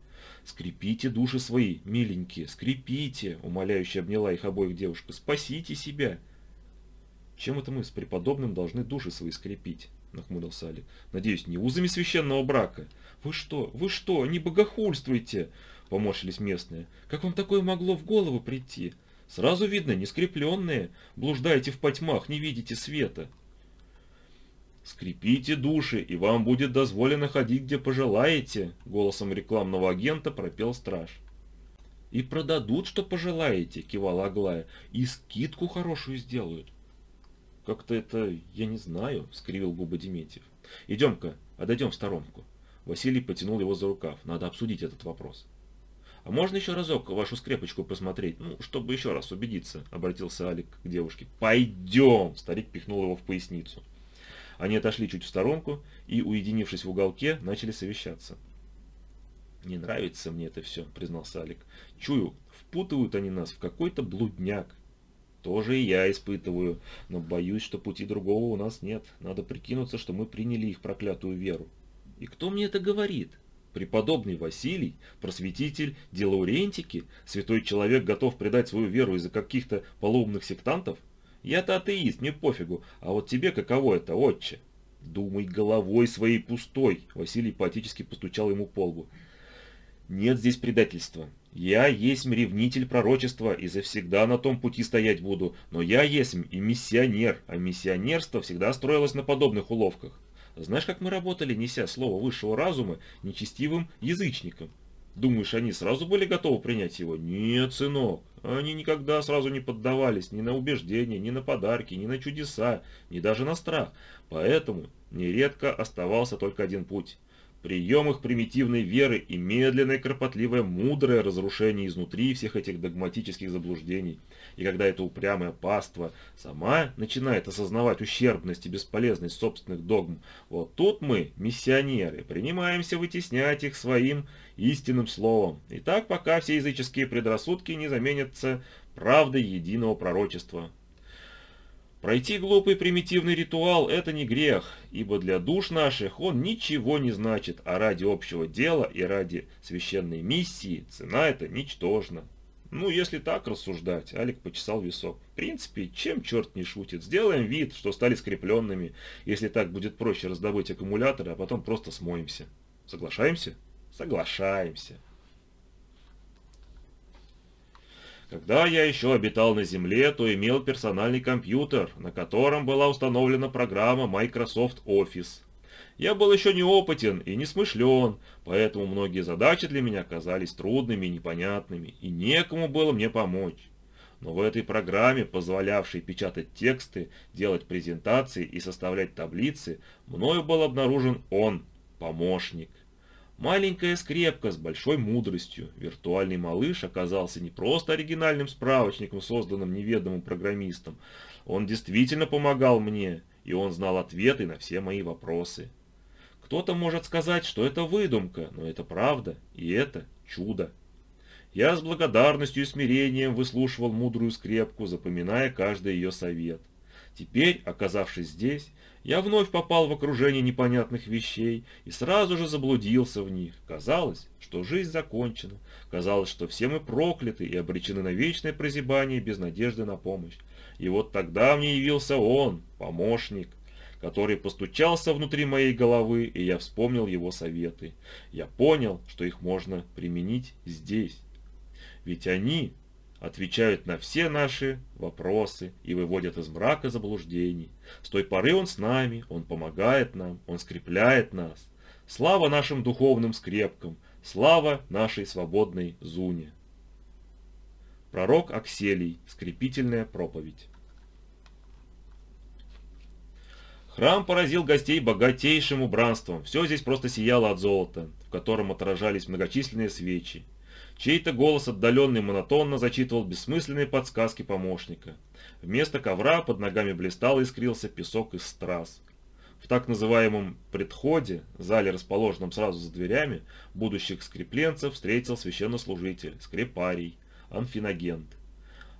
«Скрепите души свои, миленькие, скрепите!» — умоляюще обняла их обоих девушка. «Спасите себя!» «Чем это мы с преподобным должны души свои скрепить?» — нахмурился Алик. «Надеюсь, не узами священного брака?» «Вы что, вы что, не богохульствуйте!» — поморщились местные. «Как вам такое могло в голову прийти? Сразу видно, не скрепленные. Блуждаете в потьмах, не видите света». «Скрепите души, и вам будет дозволено ходить, где пожелаете», — голосом рекламного агента пропел страж. «И продадут, что пожелаете», — кивала Аглая, — «и скидку хорошую сделают». «Как-то это, я не знаю», — скривил губы Дементьев. «Идем-ка, отойдем в сторонку». Василий потянул его за рукав. «Надо обсудить этот вопрос». «А можно еще разок вашу скрепочку посмотреть? Ну, чтобы еще раз убедиться», — обратился Алик к девушке. «Пойдем!» — старик пихнул его в поясницу. Они отошли чуть в сторонку и, уединившись в уголке, начали совещаться. «Не нравится мне это все», — признался Алик. «Чую, впутывают они нас в какой-то блудняк. Тоже и я испытываю, но боюсь, что пути другого у нас нет. Надо прикинуться, что мы приняли их проклятую веру. И кто мне это говорит? Преподобный Василий, просветитель Делаурентики, святой человек готов предать свою веру из-за каких-то полоумных сектантов? Я-то атеист, мне пофигу, а вот тебе каково это, отче? Думай головой своей пустой, Василий поотечески постучал ему по лбу. Нет здесь предательства. Я есть ревнитель пророчества и завсегда на том пути стоять буду, но я есть и миссионер, а миссионерство всегда строилось на подобных уловках. Знаешь, как мы работали, неся слово высшего разума нечестивым язычникам? Думаешь, они сразу были готовы принять его? Нет, сынок. Они никогда сразу не поддавались ни на убеждения, ни на подарки, ни на чудеса, ни даже на страх. Поэтому нередко оставался только один путь. Прием их примитивной веры и медленное, кропотливое, мудрое разрушение изнутри всех этих догматических заблуждений. И когда это упрямое паство сама начинает осознавать ущербность и бесполезность собственных догм, вот тут мы, миссионеры, принимаемся вытеснять их своим истинным словом. И так пока все языческие предрассудки не заменятся правдой единого пророчества. Пройти глупый примитивный ритуал – это не грех, ибо для душ наших он ничего не значит, а ради общего дела и ради священной миссии цена это ничтожна. Ну, если так рассуждать, Алик почесал висок. В принципе, чем черт не шутит, сделаем вид, что стали скрепленными, если так будет проще раздобыть аккумуляторы, а потом просто смоемся. Соглашаемся? Соглашаемся. Когда я еще обитал на Земле, то имел персональный компьютер, на котором была установлена программа Microsoft Office. Я был еще неопытен и не смышлен, поэтому многие задачи для меня казались трудными и непонятными, и некому было мне помочь. Но в этой программе, позволявшей печатать тексты, делать презентации и составлять таблицы, мною был обнаружен он, помощник. Маленькая скрепка с большой мудростью. Виртуальный малыш оказался не просто оригинальным справочником, созданным неведомым программистом. Он действительно помогал мне, и он знал ответы на все мои вопросы. Кто-то может сказать, что это выдумка, но это правда, и это чудо. Я с благодарностью и смирением выслушивал мудрую скрепку, запоминая каждый ее совет. Теперь, оказавшись здесь, я вновь попал в окружение непонятных вещей и сразу же заблудился в них. Казалось, что жизнь закончена. Казалось, что все мы прокляты и обречены на вечное прозябание без надежды на помощь. И вот тогда мне явился он, помощник, который постучался внутри моей головы, и я вспомнил его советы. Я понял, что их можно применить здесь. Ведь они отвечают на все наши вопросы и выводят из мрака заблуждений. С той поры Он с нами, Он помогает нам, Он скрепляет нас. Слава нашим духовным скрепкам, слава нашей свободной Зуне. Пророк Акселий, скрепительная проповедь. Храм поразил гостей богатейшим убранством. Все здесь просто сияло от золота, в котором отражались многочисленные свечи. Чей-то голос отдаленный монотонно зачитывал бессмысленные подсказки помощника. Вместо ковра под ногами блистал и искрился песок из страз. В так называемом «предходе», зале, расположенном сразу за дверями, будущих скрепленцев встретил священнослужитель, скрепарий, анфинагент.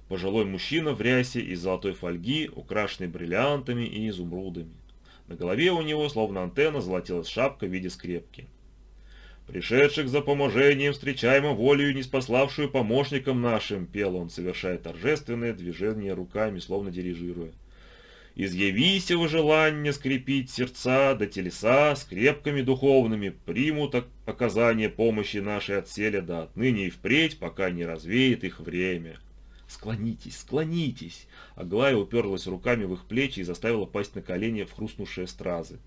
Пожилой мужчина в рясе из золотой фольги, украшенный бриллиантами и изумрудами. На голове у него, словно антенна, золотилась шапка в виде скрепки. «Пришедших за поможением встречаемо волею неспославшую помощникам нашим», пел он, совершая торжественное движение руками, словно дирижируя. «Изъявися во желание скрепить сердца да телеса скрепками духовными, примут оказание помощи нашей отселя да отныне и впредь, пока не развеет их время». «Склонитесь, склонитесь!» Аглая уперлась руками в их плечи и заставила пасть на колени в хрустнувшие стразы.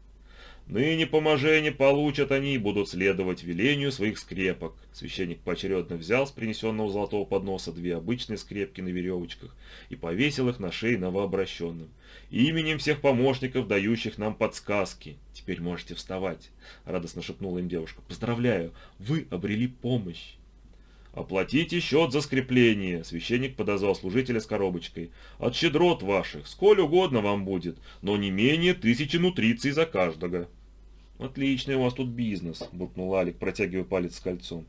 «Ныне поможение получат они и будут следовать велению своих скрепок». Священник поочередно взял с принесенного золотого подноса две обычные скрепки на веревочках и повесил их на шеи новообращенным. «Именем всех помощников, дающих нам подсказки. Теперь можете вставать», — радостно шепнула им девушка. «Поздравляю, вы обрели помощь». «Оплатите счет за скрепление», — священник подозвал служителя с коробочкой. «От щедрот ваших, сколь угодно вам будет, но не менее тысячи нутриций за каждого». «Отличный у вас тут бизнес», — буркнул Алик, протягивая палец с кольцом.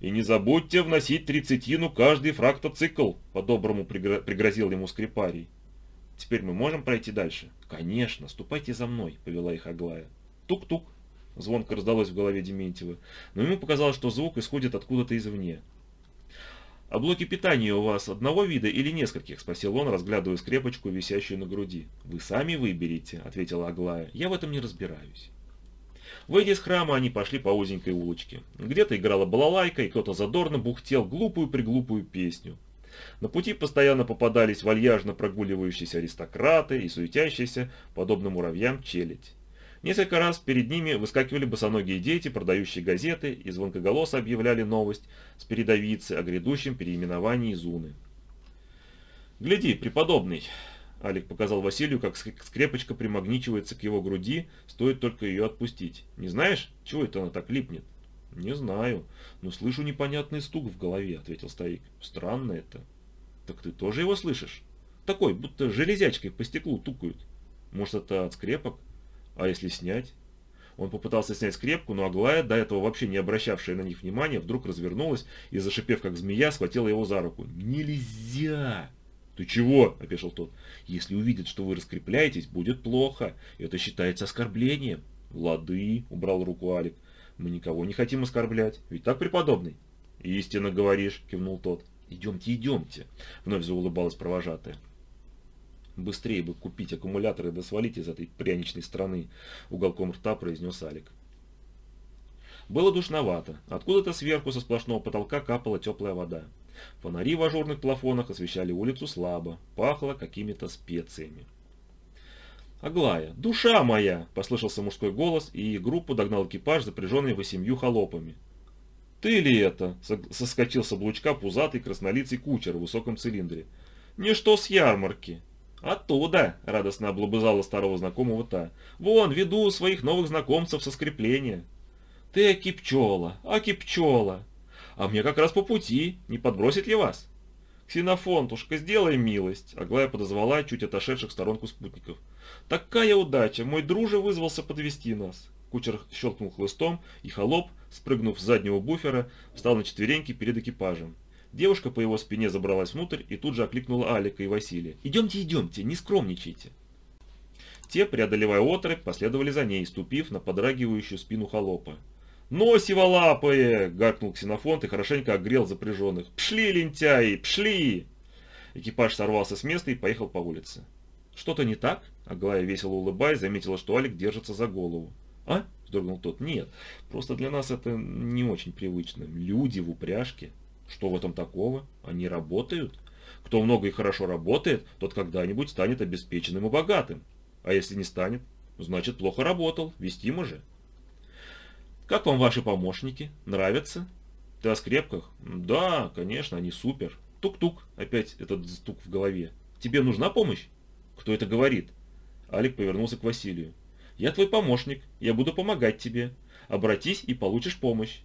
«И не забудьте вносить тридцатину каждый фрактоцикл», — по-доброму пригрозил ему скрипарий. «Теперь мы можем пройти дальше?» «Конечно, ступайте за мной», — повела их Аглая. «Тук-тук», — звонко раздалось в голове Дементьева, но ему показалось, что звук исходит откуда-то извне. «А блоки питания у вас одного вида или нескольких?» – спросил он, разглядывая скрепочку, висящую на груди. «Вы сами выберите», – ответила Аглая. «Я в этом не разбираюсь». Выйдя из храма, они пошли по узенькой улочке. Где-то играла балалайка, и кто-то задорно бухтел глупую-приглупую песню. На пути постоянно попадались вальяжно прогуливающиеся аристократы и суетящиеся, подобно муравьям, челядь. Несколько раз перед ними выскакивали босоногие дети, продающие газеты, и звонкоголосо объявляли новость с передовицы о грядущем переименовании Зуны. «Гляди, преподобный!» Алик показал Василию, как скрепочка примагничивается к его груди, стоит только ее отпустить. «Не знаешь, чего это она так липнет?» «Не знаю, но слышу непонятный стук в голове», — ответил старик. «Странно это». «Так ты тоже его слышишь?» «Такой, будто железячкой по стеклу тукают. Может, это от скрепок?» А если снять? Он попытался снять скрепку, но Аглая, до этого вообще не обращавшая на них внимания, вдруг развернулась и, зашипев как змея, схватила его за руку. «Нельзя!» «Ты чего?» – опешил тот. «Если увидят, что вы раскрепляетесь, будет плохо. Это считается оскорблением». «Лады», – убрал руку Алик. «Мы никого не хотим оскорблять. Ведь так, преподобный?» «Истинно говоришь», – кивнул тот. «Идемте, идемте», – вновь заулыбалась провожатая. Быстрее бы купить аккумуляторы да свалить из этой пряничной страны, уголком рта произнес Алик. Было душновато. Откуда-то сверху со сплошного потолка капала теплая вода. Фонари в ажурных плафонах освещали улицу слабо, пахло какими-то специями. «Аглая, душа моя!» – послышался мужской голос, и группу догнал экипаж, запряженный восемью холопами. «Ты ли это?» – соскочил с облучка пузатый краснолицый кучер в высоком цилиндре. «Ничто с ярмарки!» «Оттуда!» — радостно облобызала старого знакомого та. «Вон, веду своих новых знакомцев со скрепления». «Ты аки пчела, аки пчела! А мне как раз по пути, не подбросит ли вас?» «Ксенофонтушка, сделай милость!» Аглая подозвала чуть отошедших в сторонку спутников. «Такая удача! Мой друже вызвался подвести нас!» Кучер щелкнул хлыстом, и холоп, спрыгнув с заднего буфера, встал на четвереньки перед экипажем. Девушка по его спине забралась внутрь и тут же окликнула Алика и Василия. «Идемте, идемте, не скромничайте!» Те, преодолевая отрыв, последовали за ней, ступив на подрагивающую спину холопа. «Но, сиволапые!» — гаркнул ксенофонт и хорошенько огрел запряженных. «Пшли, лентяи, пшли!» Экипаж сорвался с места и поехал по улице. «Что-то не так?» — Аглая, весело улыбаясь, заметила, что Алик держится за голову. «А?» — вздрогнул тот. «Нет, просто для нас это не очень привычно. Люди в упряжке». Что в этом такого? Они работают. Кто много и хорошо работает, тот когда-нибудь станет обеспеченным и богатым. А если не станет, значит плохо работал, вестимо же. Как вам ваши помощники? Нравятся? Ты о скрепках? Да, конечно, они супер. Тук-тук, опять этот стук в голове. Тебе нужна помощь? Кто это говорит? Алик повернулся к Василию. Я твой помощник, я буду помогать тебе. Обратись и получишь помощь.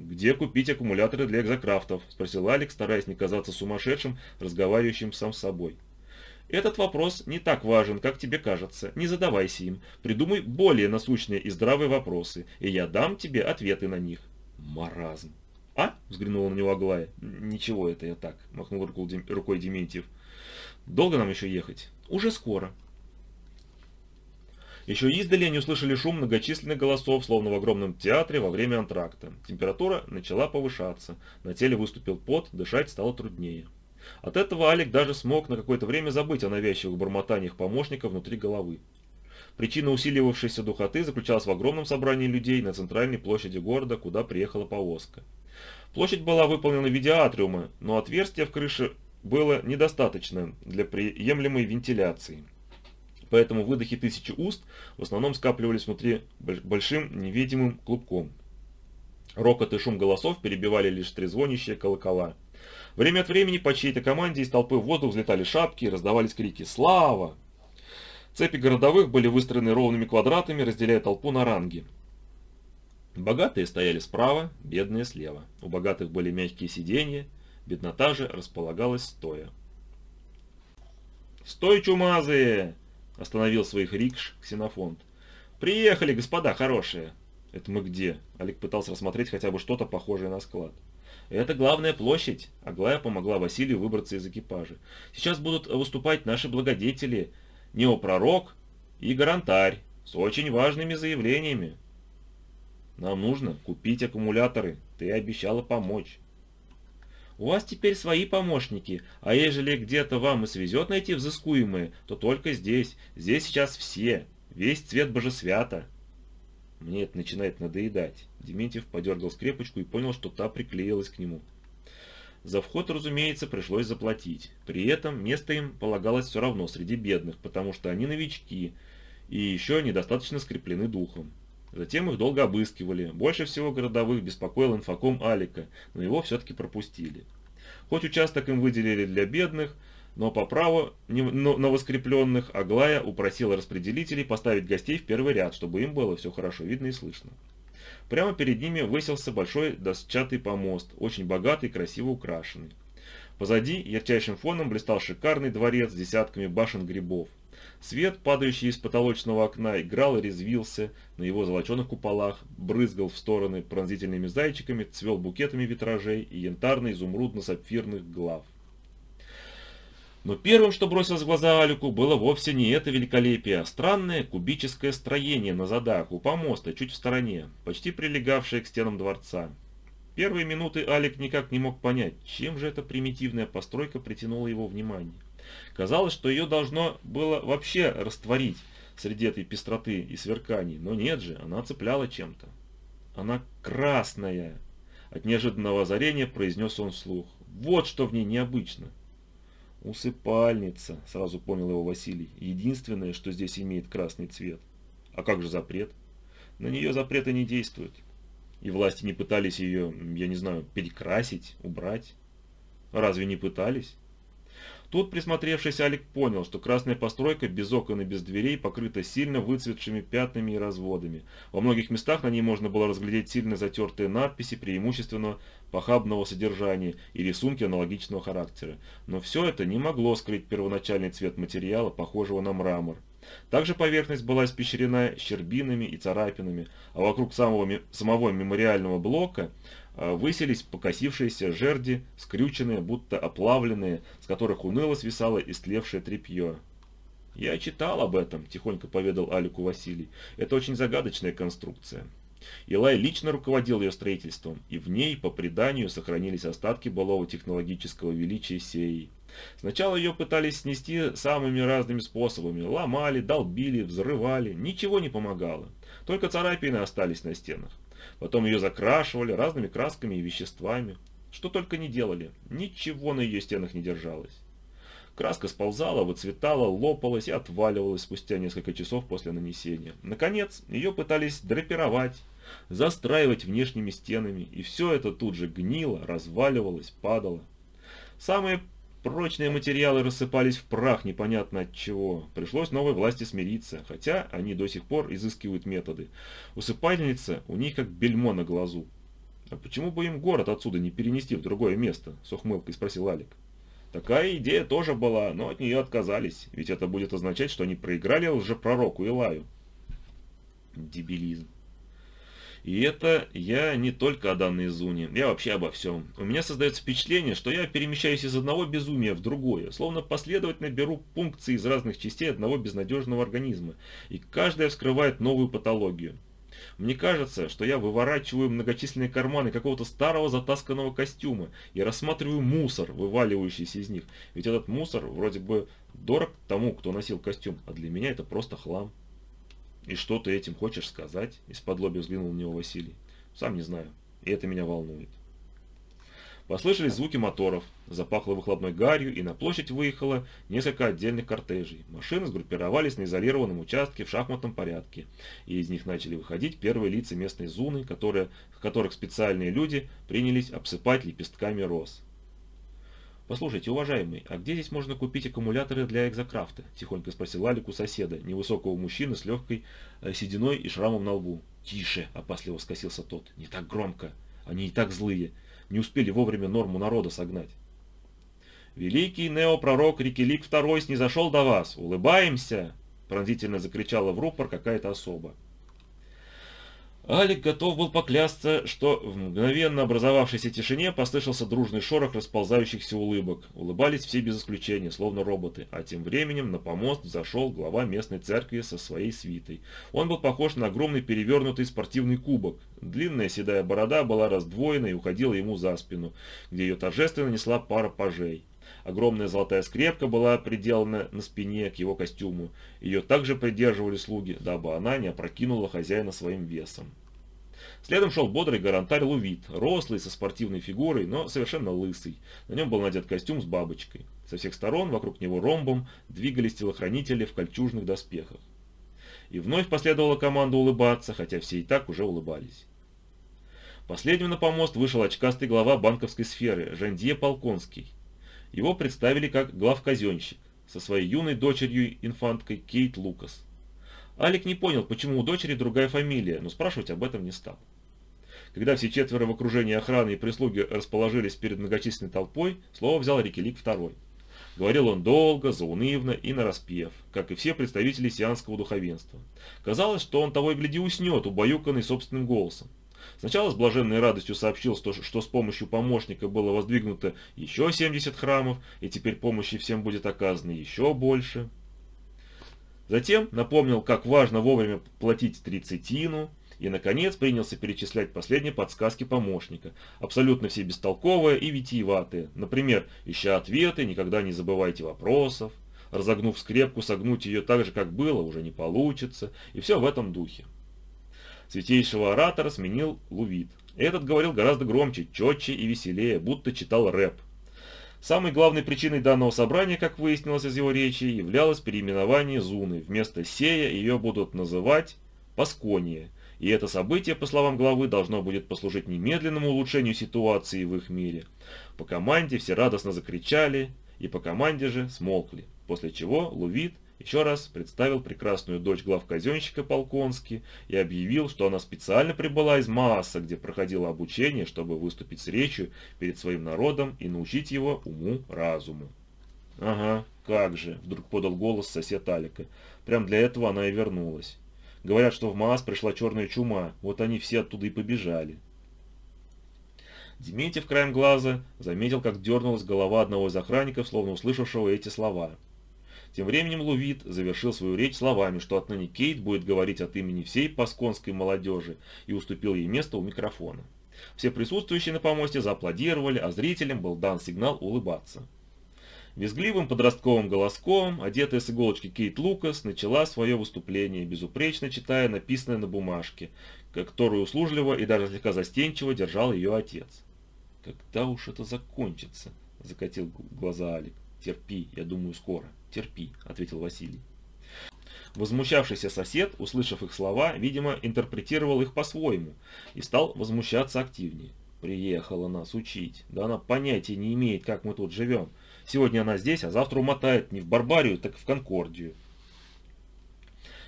«Где купить аккумуляторы для экзокрафтов?» – спросил Алекс, стараясь не казаться сумасшедшим, разговаривающим сам с собой. «Этот вопрос не так важен, как тебе кажется. Не задавайся им. Придумай более насущные и здравые вопросы, и я дам тебе ответы на них». Маразм. «А?» – взглянула на него Аглая. «Ничего, это я так», – махнул рукой Дементьев. «Долго нам еще ехать?» «Уже скоро». Еще издали они услышали шум многочисленных голосов, словно в огромном театре во время антракта. Температура начала повышаться, на теле выступил пот, дышать стало труднее. От этого Алик даже смог на какое-то время забыть о навязчивых бормотаниях помощника внутри головы. Причина усиливавшейся духоты заключалась в огромном собрании людей на центральной площади города, куда приехала повозка. Площадь была выполнена в виде атриума, но отверстия в крыше было недостаточно для приемлемой вентиляции. Поэтому выдохи тысячи уст в основном скапливались внутри большим невидимым клубком. Рокот и шум голосов перебивали лишь трезвонящие колокола. Время от времени по чьей-то команде из толпы в воздух взлетали шапки и раздавались крики «Слава!». Цепи городовых были выстроены ровными квадратами, разделяя толпу на ранги. Богатые стояли справа, бедные слева. У богатых были мягкие сиденья, беднота же располагалась стоя. «Стой, чумазые!» Остановил своих рикш ксенофонт. «Приехали, господа хорошие!» «Это мы где?» Олег пытался рассмотреть хотя бы что-то похожее на склад. «Это главная площадь!» Аглая помогла Василию выбраться из экипажа. «Сейчас будут выступать наши благодетели, неопророк и гарантарь, с очень важными заявлениями. Нам нужно купить аккумуляторы, ты обещала помочь». У вас теперь свои помощники, а ежели где-то вам и свезет найти взыскуемые, то только здесь. Здесь сейчас все. Весь цвет божесвята. Мне это начинает надоедать. Дементьев подергал скрепочку и понял, что та приклеилась к нему. За вход, разумеется, пришлось заплатить. При этом место им полагалось все равно среди бедных, потому что они новички и еще недостаточно скреплены духом. Затем их долго обыскивали. Больше всего городовых беспокоил инфоком Алика, но его все-таки пропустили. Хоть участок им выделили для бедных, но по праву новоскрепленных Аглая упросила распределителей поставить гостей в первый ряд, чтобы им было все хорошо видно и слышно. Прямо перед ними высился большой досчатый помост, очень богатый и красиво украшенный. Позади ярчайшим фоном блистал шикарный дворец с десятками башен грибов. Свет, падающий из потолочного окна, играл и резвился на его золоченых куполах, брызгал в стороны пронзительными зайчиками, цвел букетами витражей и янтарно-изумрудно-сапфирных глав. Но первым, что бросилось в глаза Алику, было вовсе не это великолепие, а странное кубическое строение на задах, у помоста, чуть в стороне, почти прилегавшее к стенам дворца. Первые минуты Алик никак не мог понять, чем же эта примитивная постройка притянула его внимание. Казалось, что ее должно было вообще растворить среди этой пестроты и сверканий, но нет же, она цепляла чем-то. Она красная. От неожиданного озарения произнес он вслух. Вот что в ней необычно. Усыпальница, сразу понял его Василий. Единственное, что здесь имеет красный цвет. А как же запрет? На нее запреты не действуют. И власти не пытались ее, я не знаю, перекрасить, убрать. Разве не пытались? Тут присмотревшись, Алик понял, что красная постройка без окон и без дверей покрыта сильно выцветшими пятнами и разводами. Во многих местах на ней можно было разглядеть сильно затертые надписи преимущественно похабного содержания и рисунки аналогичного характера. Но все это не могло скрыть первоначальный цвет материала, похожего на мрамор. Также поверхность была испещрена щербинами и царапинами, а вокруг самого, самого мемориального блока высились покосившиеся жерди, скрюченные, будто оплавленные, с которых уныло свисало истлевшее тряпье. «Я читал об этом», – тихонько поведал Алику Василий. «Это очень загадочная конструкция». Илай лично руководил ее строительством, и в ней, по преданию, сохранились остатки былого технологического величия сеи. Сначала ее пытались снести самыми разными способами. Ломали, долбили, взрывали. Ничего не помогало. Только царапины остались на стенах. Потом ее закрашивали разными красками и веществами. Что только не делали. Ничего на ее стенах не держалось. Краска сползала, выцветала, лопалась и отваливалась спустя несколько часов после нанесения. Наконец, ее пытались драпировать, застраивать внешними стенами, и все это тут же гнило, разваливалось, падало. Самые Прочные материалы рассыпались в прах непонятно от чего. Пришлось новой власти смириться, хотя они до сих пор изыскивают методы. Усыпальница у них как бельмо на глазу. «А почему бы им город отсюда не перенести в другое место?» – с ухмылкой спросил Алик. Такая идея тоже была, но от нее отказались, ведь это будет означать, что они проиграли лжепророку Илаю. Дебилизм. И это я не только о данной Зуне, я вообще обо всем. У меня создается впечатление, что я перемещаюсь из одного безумия в другое, словно последовательно беру пункции из разных частей одного безнадежного организма, и каждая вскрывает новую патологию. Мне кажется, что я выворачиваю многочисленные карманы какого-то старого затасканного костюма и рассматриваю мусор, вываливающийся из них. Ведь этот мусор вроде бы дорог тому, кто носил костюм, а для меня это просто хлам. «И что ты этим хочешь сказать?» – из-под лоби взглянул на него Василий. «Сам не знаю. И это меня волнует». Послышались звуки моторов, запахло выхлопной гарью, и на площадь выехало несколько отдельных кортежей. Машины сгруппировались на изолированном участке в шахматном порядке, и из них начали выходить первые лица местной зуны, которые, которых специальные люди принялись обсыпать лепестками роз. «Послушайте, уважаемый, а где здесь можно купить аккумуляторы для экзокрафта?» – тихонько спросил Алик у соседа, невысокого мужчины с легкой э, сединой и шрамом на лбу. «Тише!» – опасливо скосился тот. «Не так громко! Они и так злые! Не успели вовремя норму народа согнать!» «Великий неопророк Рикелик II снизошел до вас! Улыбаемся!» – пронзительно закричала в рупор какая-то особа. Алик готов был поклясться, что в мгновенно образовавшейся тишине послышался дружный шорох расползающихся улыбок. Улыбались все без исключения, словно роботы, а тем временем на помост зашел глава местной церкви со своей свитой. Он был похож на огромный перевернутый спортивный кубок. Длинная седая борода была раздвоена и уходила ему за спину, где ее торжественно несла пара пажей. Огромная золотая скрепка была приделана на спине к его костюму. Ее также придерживали слуги, дабы она не опрокинула хозяина своим весом. Следом шел бодрый гарантарь Лувит, рослый, со спортивной фигурой, но совершенно лысый. На нем был надет костюм с бабочкой. Со всех сторон вокруг него ромбом двигались телохранители в кольчужных доспехах. И вновь последовала команда улыбаться, хотя все и так уже улыбались. Последним на помост вышел очкастый глава банковской сферы, Жандье Полконский. Его представили как главказенщик со своей юной дочерью-инфанткой Кейт Лукас. Алик не понял, почему у дочери другая фамилия, но спрашивать об этом не стал. Когда все четверо в окружении охраны и прислуги расположились перед многочисленной толпой, слово взял Рикелик II. Говорил он долго, заунывно и нараспев, как и все представители сианского духовенства. Казалось, что он того и гляди уснет, убаюканный собственным голосом. Сначала с блаженной радостью сообщил, что, с помощью помощника было воздвигнуто еще 70 храмов, и теперь помощи всем будет оказано еще больше. Затем напомнил, как важно вовремя платить тридцатину, и, наконец, принялся перечислять последние подсказки помощника, абсолютно все бестолковые и витиеватые. Например, ища ответы, никогда не забывайте вопросов, разогнув скрепку, согнуть ее так же, как было, уже не получится, и все в этом духе. Святейшего оратора сменил Лувит. Этот говорил гораздо громче, четче и веселее, будто читал рэп. Самой главной причиной данного собрания, как выяснилось из его речи, являлось переименование Зуны. Вместо Сея ее будут называть Паскония. И это событие, по словам главы, должно будет послужить немедленному улучшению ситуации в их мире. По команде все радостно закричали, и по команде же смолкли. После чего Лувит еще раз представил прекрасную дочь главказенщика Полконски и объявил, что она специально прибыла из Мааса, где проходила обучение, чтобы выступить с речью перед своим народом и научить его уму-разуму. «Ага, как же», — вдруг подал голос сосед Алика. «Прям для этого она и вернулась. Говорят, что в Маас пришла черная чума, вот они все оттуда и побежали». Дементьев краем глаза заметил, как дернулась голова одного из охранников, словно услышавшего эти слова. Тем временем Лувит завершил свою речь словами, что отныне Кейт будет говорить от имени всей пасконской молодежи и уступил ей место у микрофона. Все присутствующие на помосте зааплодировали, а зрителям был дан сигнал улыбаться. Визгливым подростковым голоском, одетая с иголочки Кейт Лукас, начала свое выступление, безупречно читая написанное на бумажке, которую услужливо и даже слегка застенчиво держал ее отец. «Когда уж это закончится?» – закатил глаза Алик. «Терпи, я думаю, скоро». «Терпи», — ответил Василий. Возмущавшийся сосед, услышав их слова, видимо, интерпретировал их по-своему и стал возмущаться активнее. «Приехала нас учить. Да она понятия не имеет, как мы тут живем. Сегодня она здесь, а завтра умотает не в Барбарию, так в Конкордию».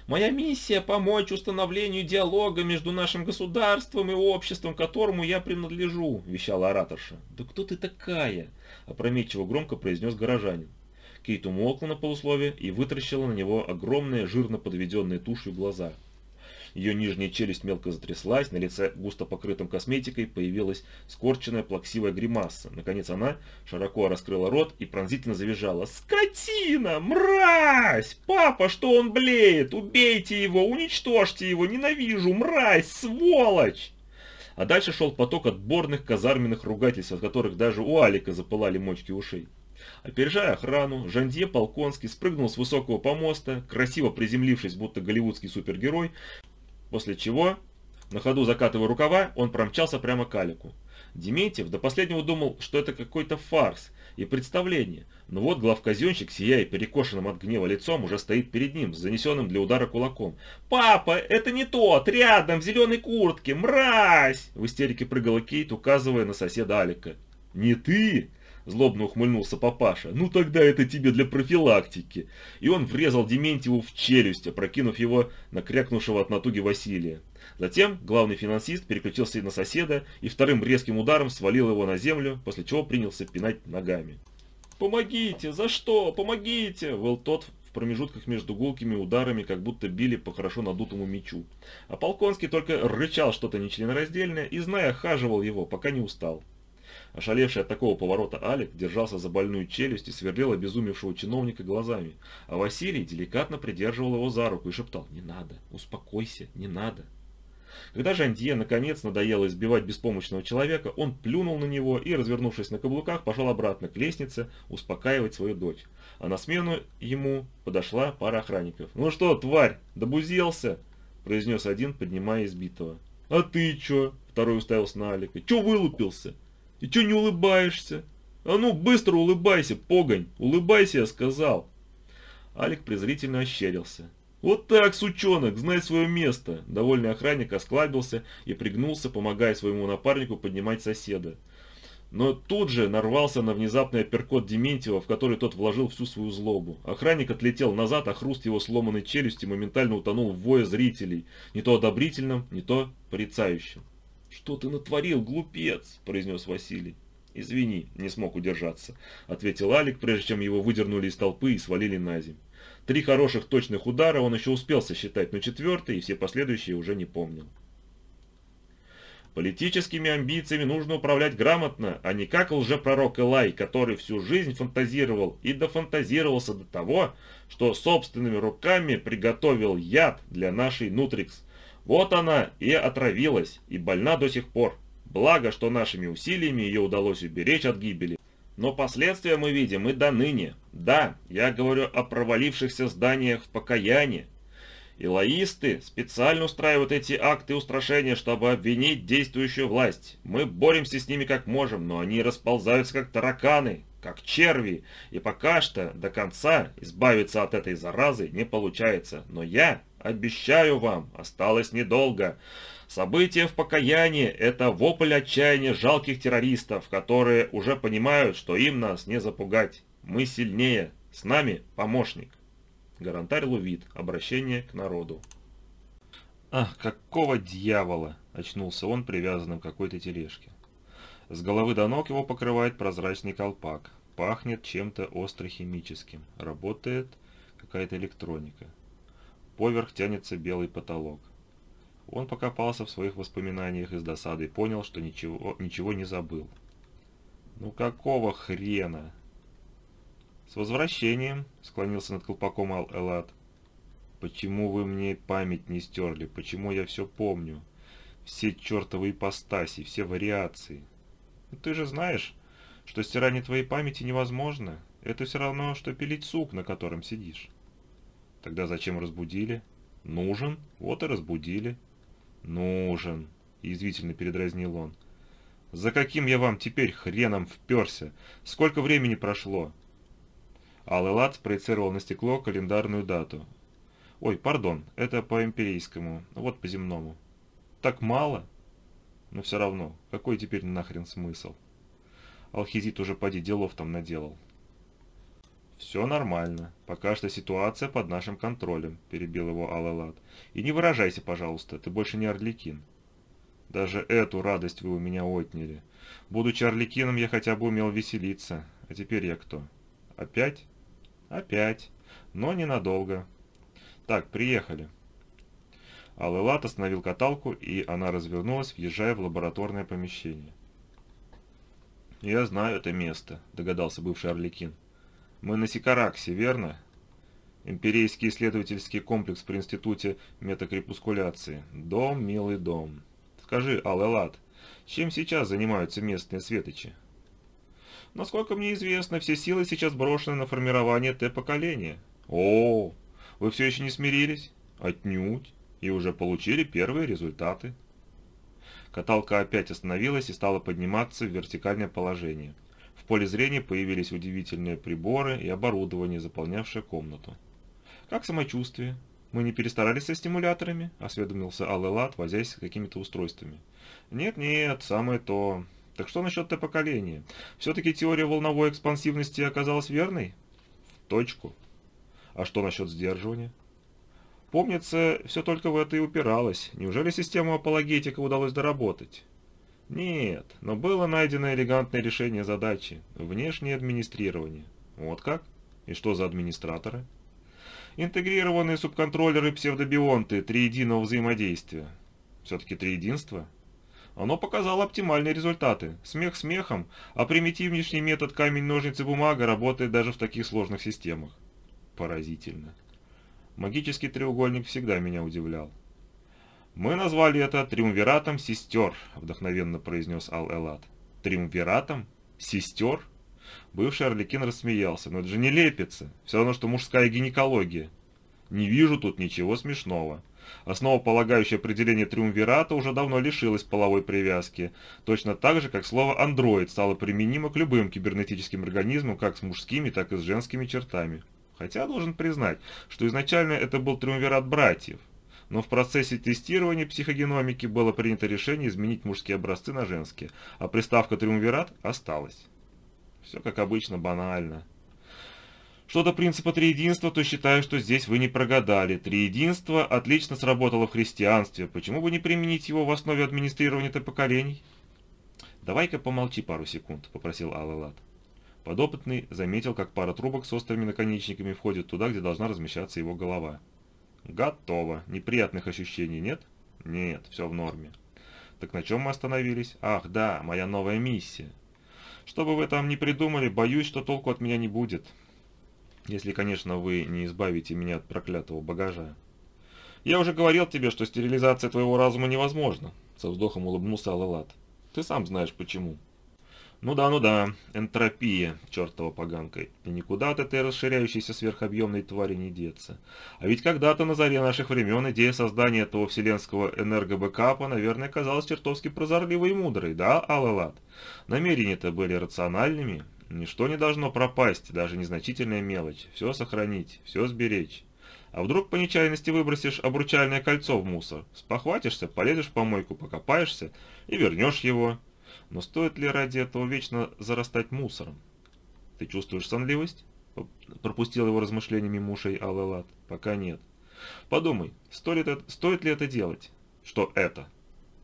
«Моя миссия – помочь установлению диалога между нашим государством и обществом, которому я принадлежу», – вещала ораторша. «Да кто ты такая?» – опрометчиво громко произнес горожанин. Кейт умолкла на полусловие и вытаращила на него огромные, жирно подведенные тушью глаза. Ее нижняя челюсть мелко затряслась, на лице, густо покрытым косметикой, появилась скорченная плаксивая гримаса. Наконец она широко раскрыла рот и пронзительно завизжала. «Скотина! Мразь! Папа, что он блеет? Убейте его! Уничтожьте его! Ненавижу! Мразь! Сволочь!» А дальше шел поток отборных казарменных ругательств, от которых даже у Алика запылали мочки ушей. Опережая охрану, Жандье Полконский спрыгнул с высокого помоста, красиво приземлившись, будто голливудский супергерой, после чего, на ходу закатывая рукава, он промчался прямо к Алику. Дементьев до последнего думал, что это какой-то фарс и представление, но вот главказенщик, сияя перекошенным от гнева лицом, уже стоит перед ним, с занесенным для удара кулаком. «Папа, это не тот, рядом, в зеленой куртке, мразь!» В истерике прыгала Кейт, указывая на соседа Алика. «Не ты!» Злобно ухмыльнулся папаша. «Ну тогда это тебе для профилактики!» И он врезал Дементьеву в челюсть, опрокинув его на крякнувшего от натуги Василия. Затем главный финансист переключился на соседа и вторым резким ударом свалил его на землю, после чего принялся пинать ногами. «Помогите! За что? Помогите!» выл тот в промежутках между гулкими ударами, как будто били по хорошо надутому мечу. А Полконский только рычал что-то нечленораздельное и, зная, хаживал его, пока не устал. Ошалевший от такого поворота Алик держался за больную челюсть и сверлил обезумевшего чиновника глазами, а Василий деликатно придерживал его за руку и шептал «Не надо, успокойся, не надо». Когда же Антье наконец надоело избивать беспомощного человека, он плюнул на него и, развернувшись на каблуках, пошел обратно к лестнице успокаивать свою дочь. А на смену ему подошла пара охранников. «Ну что, тварь, добузелся?» – произнес один, поднимая избитого. «А ты чё?» – второй уставился на Алика. «Чё вылупился?» И чё не улыбаешься? А ну, быстро улыбайся, погонь! Улыбайся, я сказал!» Алик презрительно ощерился. «Вот так, сучонок, знай свое место!» Довольный охранник осклабился и пригнулся, помогая своему напарнику поднимать соседа. Но тут же нарвался на внезапный апперкот Дементьева, в который тот вложил всю свою злобу. Охранник отлетел назад, а хруст его сломанной челюсти моментально утонул в вое зрителей, не то одобрительным, не то порицающим. «Что ты натворил, глупец?» – произнес Василий. «Извини, не смог удержаться», – ответил Алик, прежде чем его выдернули из толпы и свалили на землю. Три хороших точных удара он еще успел сосчитать, но четвертый и все последующие уже не помнил. Политическими амбициями нужно управлять грамотно, а не как лжепророк Элай, который всю жизнь фантазировал и дофантазировался до того, что собственными руками приготовил яд для нашей Нутрикс, вот она и отравилась, и больна до сих пор. Благо, что нашими усилиями ее удалось уберечь от гибели. Но последствия мы видим и до ныне. Да, я говорю о провалившихся зданиях в покаянии. И лаисты специально устраивают эти акты устрашения, чтобы обвинить действующую власть. Мы боремся с ними как можем, но они расползаются как тараканы, как черви, и пока что до конца избавиться от этой заразы не получается. Но я Обещаю вам, осталось недолго. События в покаянии – это вопль отчаяния жалких террористов, которые уже понимают, что им нас не запугать. Мы сильнее, с нами помощник. Гарантарь Лувит. Обращение к народу. «Ах, какого дьявола!» – очнулся он, привязанным к какой-то тележке. С головы до ног его покрывает прозрачный колпак. Пахнет чем-то остро-химическим. Работает какая-то электроника. Поверх тянется белый потолок. Он покопался в своих воспоминаниях и с досадой понял, что ничего, ничего не забыл. «Ну какого хрена?» «С возвращением!» — склонился над колпаком Ал Элат. «Почему вы мне память не стерли? Почему я все помню? Все чертовы ипостаси, все вариации. Ну, ты же знаешь, что стирание твоей памяти невозможно. Это все равно, что пилить сук, на котором сидишь». Тогда зачем разбудили? Нужен, вот и разбудили. Нужен, язвительно передразнил он. За каким я вам теперь хреном вперся? Сколько времени прошло? Алэлат спроецировал на стекло календарную дату. Ой, пардон, это по империйскому, вот по земному. Так мало? Но все равно, какой теперь нахрен смысл? Алхизит уже поди делов там наделал. «Все нормально. Пока что ситуация под нашим контролем», – перебил его Алалат. «И не выражайся, пожалуйста, ты больше не Орликин». «Даже эту радость вы у меня отняли. Будучи Орликином, я хотя бы умел веселиться. А теперь я кто? Опять?» «Опять. Но ненадолго. Так, приехали». Алэлат остановил каталку, и она развернулась, въезжая в лабораторное помещение. «Я знаю это место», — догадался бывший Орликин. «Мы на Сикараксе, верно?» Империйский исследовательский комплекс при Институте метакрепускуляции. Дом, милый дом. Скажи, Алэлат, чем сейчас занимаются местные светочи? Насколько мне известно, все силы сейчас брошены на формирование Т-поколения. О, вы все еще не смирились? Отнюдь. И уже получили первые результаты. Каталка опять остановилась и стала подниматься в вертикальное положение. В поле зрения появились удивительные приборы и оборудование, заполнявшее комнату. «Как самочувствие? Мы не перестарались со стимуляторами?» – осведомился Алэлат, возясь с какими-то устройствами. «Нет-нет, самое то. Так что насчет Т-поколения? Все-таки теория волновой экспансивности оказалась верной?» «В точку. А что насчет сдерживания?» Помнится, все только в это и упиралось. Неужели систему апологетика удалось доработать? Нет, но было найдено элегантное решение задачи – внешнее администрирование. Вот как? И что за администраторы? Интегрированные субконтроллеры псевдобионты триединого взаимодействия. Все-таки триединство? Оно показало оптимальные результаты. Смех смехом, а примитивнейший метод камень-ножницы-бумага работает даже в таких сложных системах. Поразительно. Магический треугольник всегда меня удивлял. «Мы назвали это триумвиратом сестер», — вдохновенно произнес Ал-Элат. «Триумвиратом? Сестер?» Бывший Орликин рассмеялся. «Но это же не лепится. Все равно, что мужская гинекология». «Не вижу тут ничего смешного». Основополагающее определение триумвирата уже давно лишилось половой привязки, точно так же, как слово «андроид» стало применимо к любым кибернетическим организмам, как с мужскими, так и с женскими чертами. Хотя должен признать, что изначально это был триумвират братьев, но в процессе тестирования психогеномики было принято решение изменить мужские образцы на женские, а приставка триумвират осталась. Все как обычно банально. Что до принципа триединства, то считаю, что здесь вы не прогадали. Триединство отлично сработало в христианстве. Почему бы не применить его в основе администрирования поколений? «Давай-ка помолчи пару секунд», — попросил Аллалат. Подопытный заметил, как пара трубок с острыми наконечниками входит туда, где должна размещаться его голова. «Готово. Неприятных ощущений нет?» «Нет, все в норме». «Так на чем мы остановились?» «Ах, да, моя новая миссия». «Что бы вы там ни придумали, боюсь, что толку от меня не будет. Если, конечно, вы не избавите меня от проклятого багажа». «Я уже говорил тебе, что стерилизация твоего разума невозможна», — со вздохом улыбнулся Алалат. «Ты сам знаешь почему». Ну да, ну да, энтропия, чертова поганка. И никуда от этой расширяющейся сверхобъемной твари не деться. А ведь когда-то на заре наших времен идея создания этого вселенского энергобэкапа, наверное, казалась чертовски прозорливой и мудрой, да, Алалат? Намерения-то были рациональными. Ничто не должно пропасть, даже незначительная мелочь. Все сохранить, все сберечь. А вдруг по нечаянности выбросишь обручальное кольцо в мусор? Спохватишься, полезешь в помойку, покопаешься и вернешь его. Но стоит ли ради этого вечно зарастать мусором? Ты чувствуешь сонливость? Пропустил его размышлениями мушей Алэлат. Пока нет. Подумай, стоит, это, стоит ли это делать? Что это?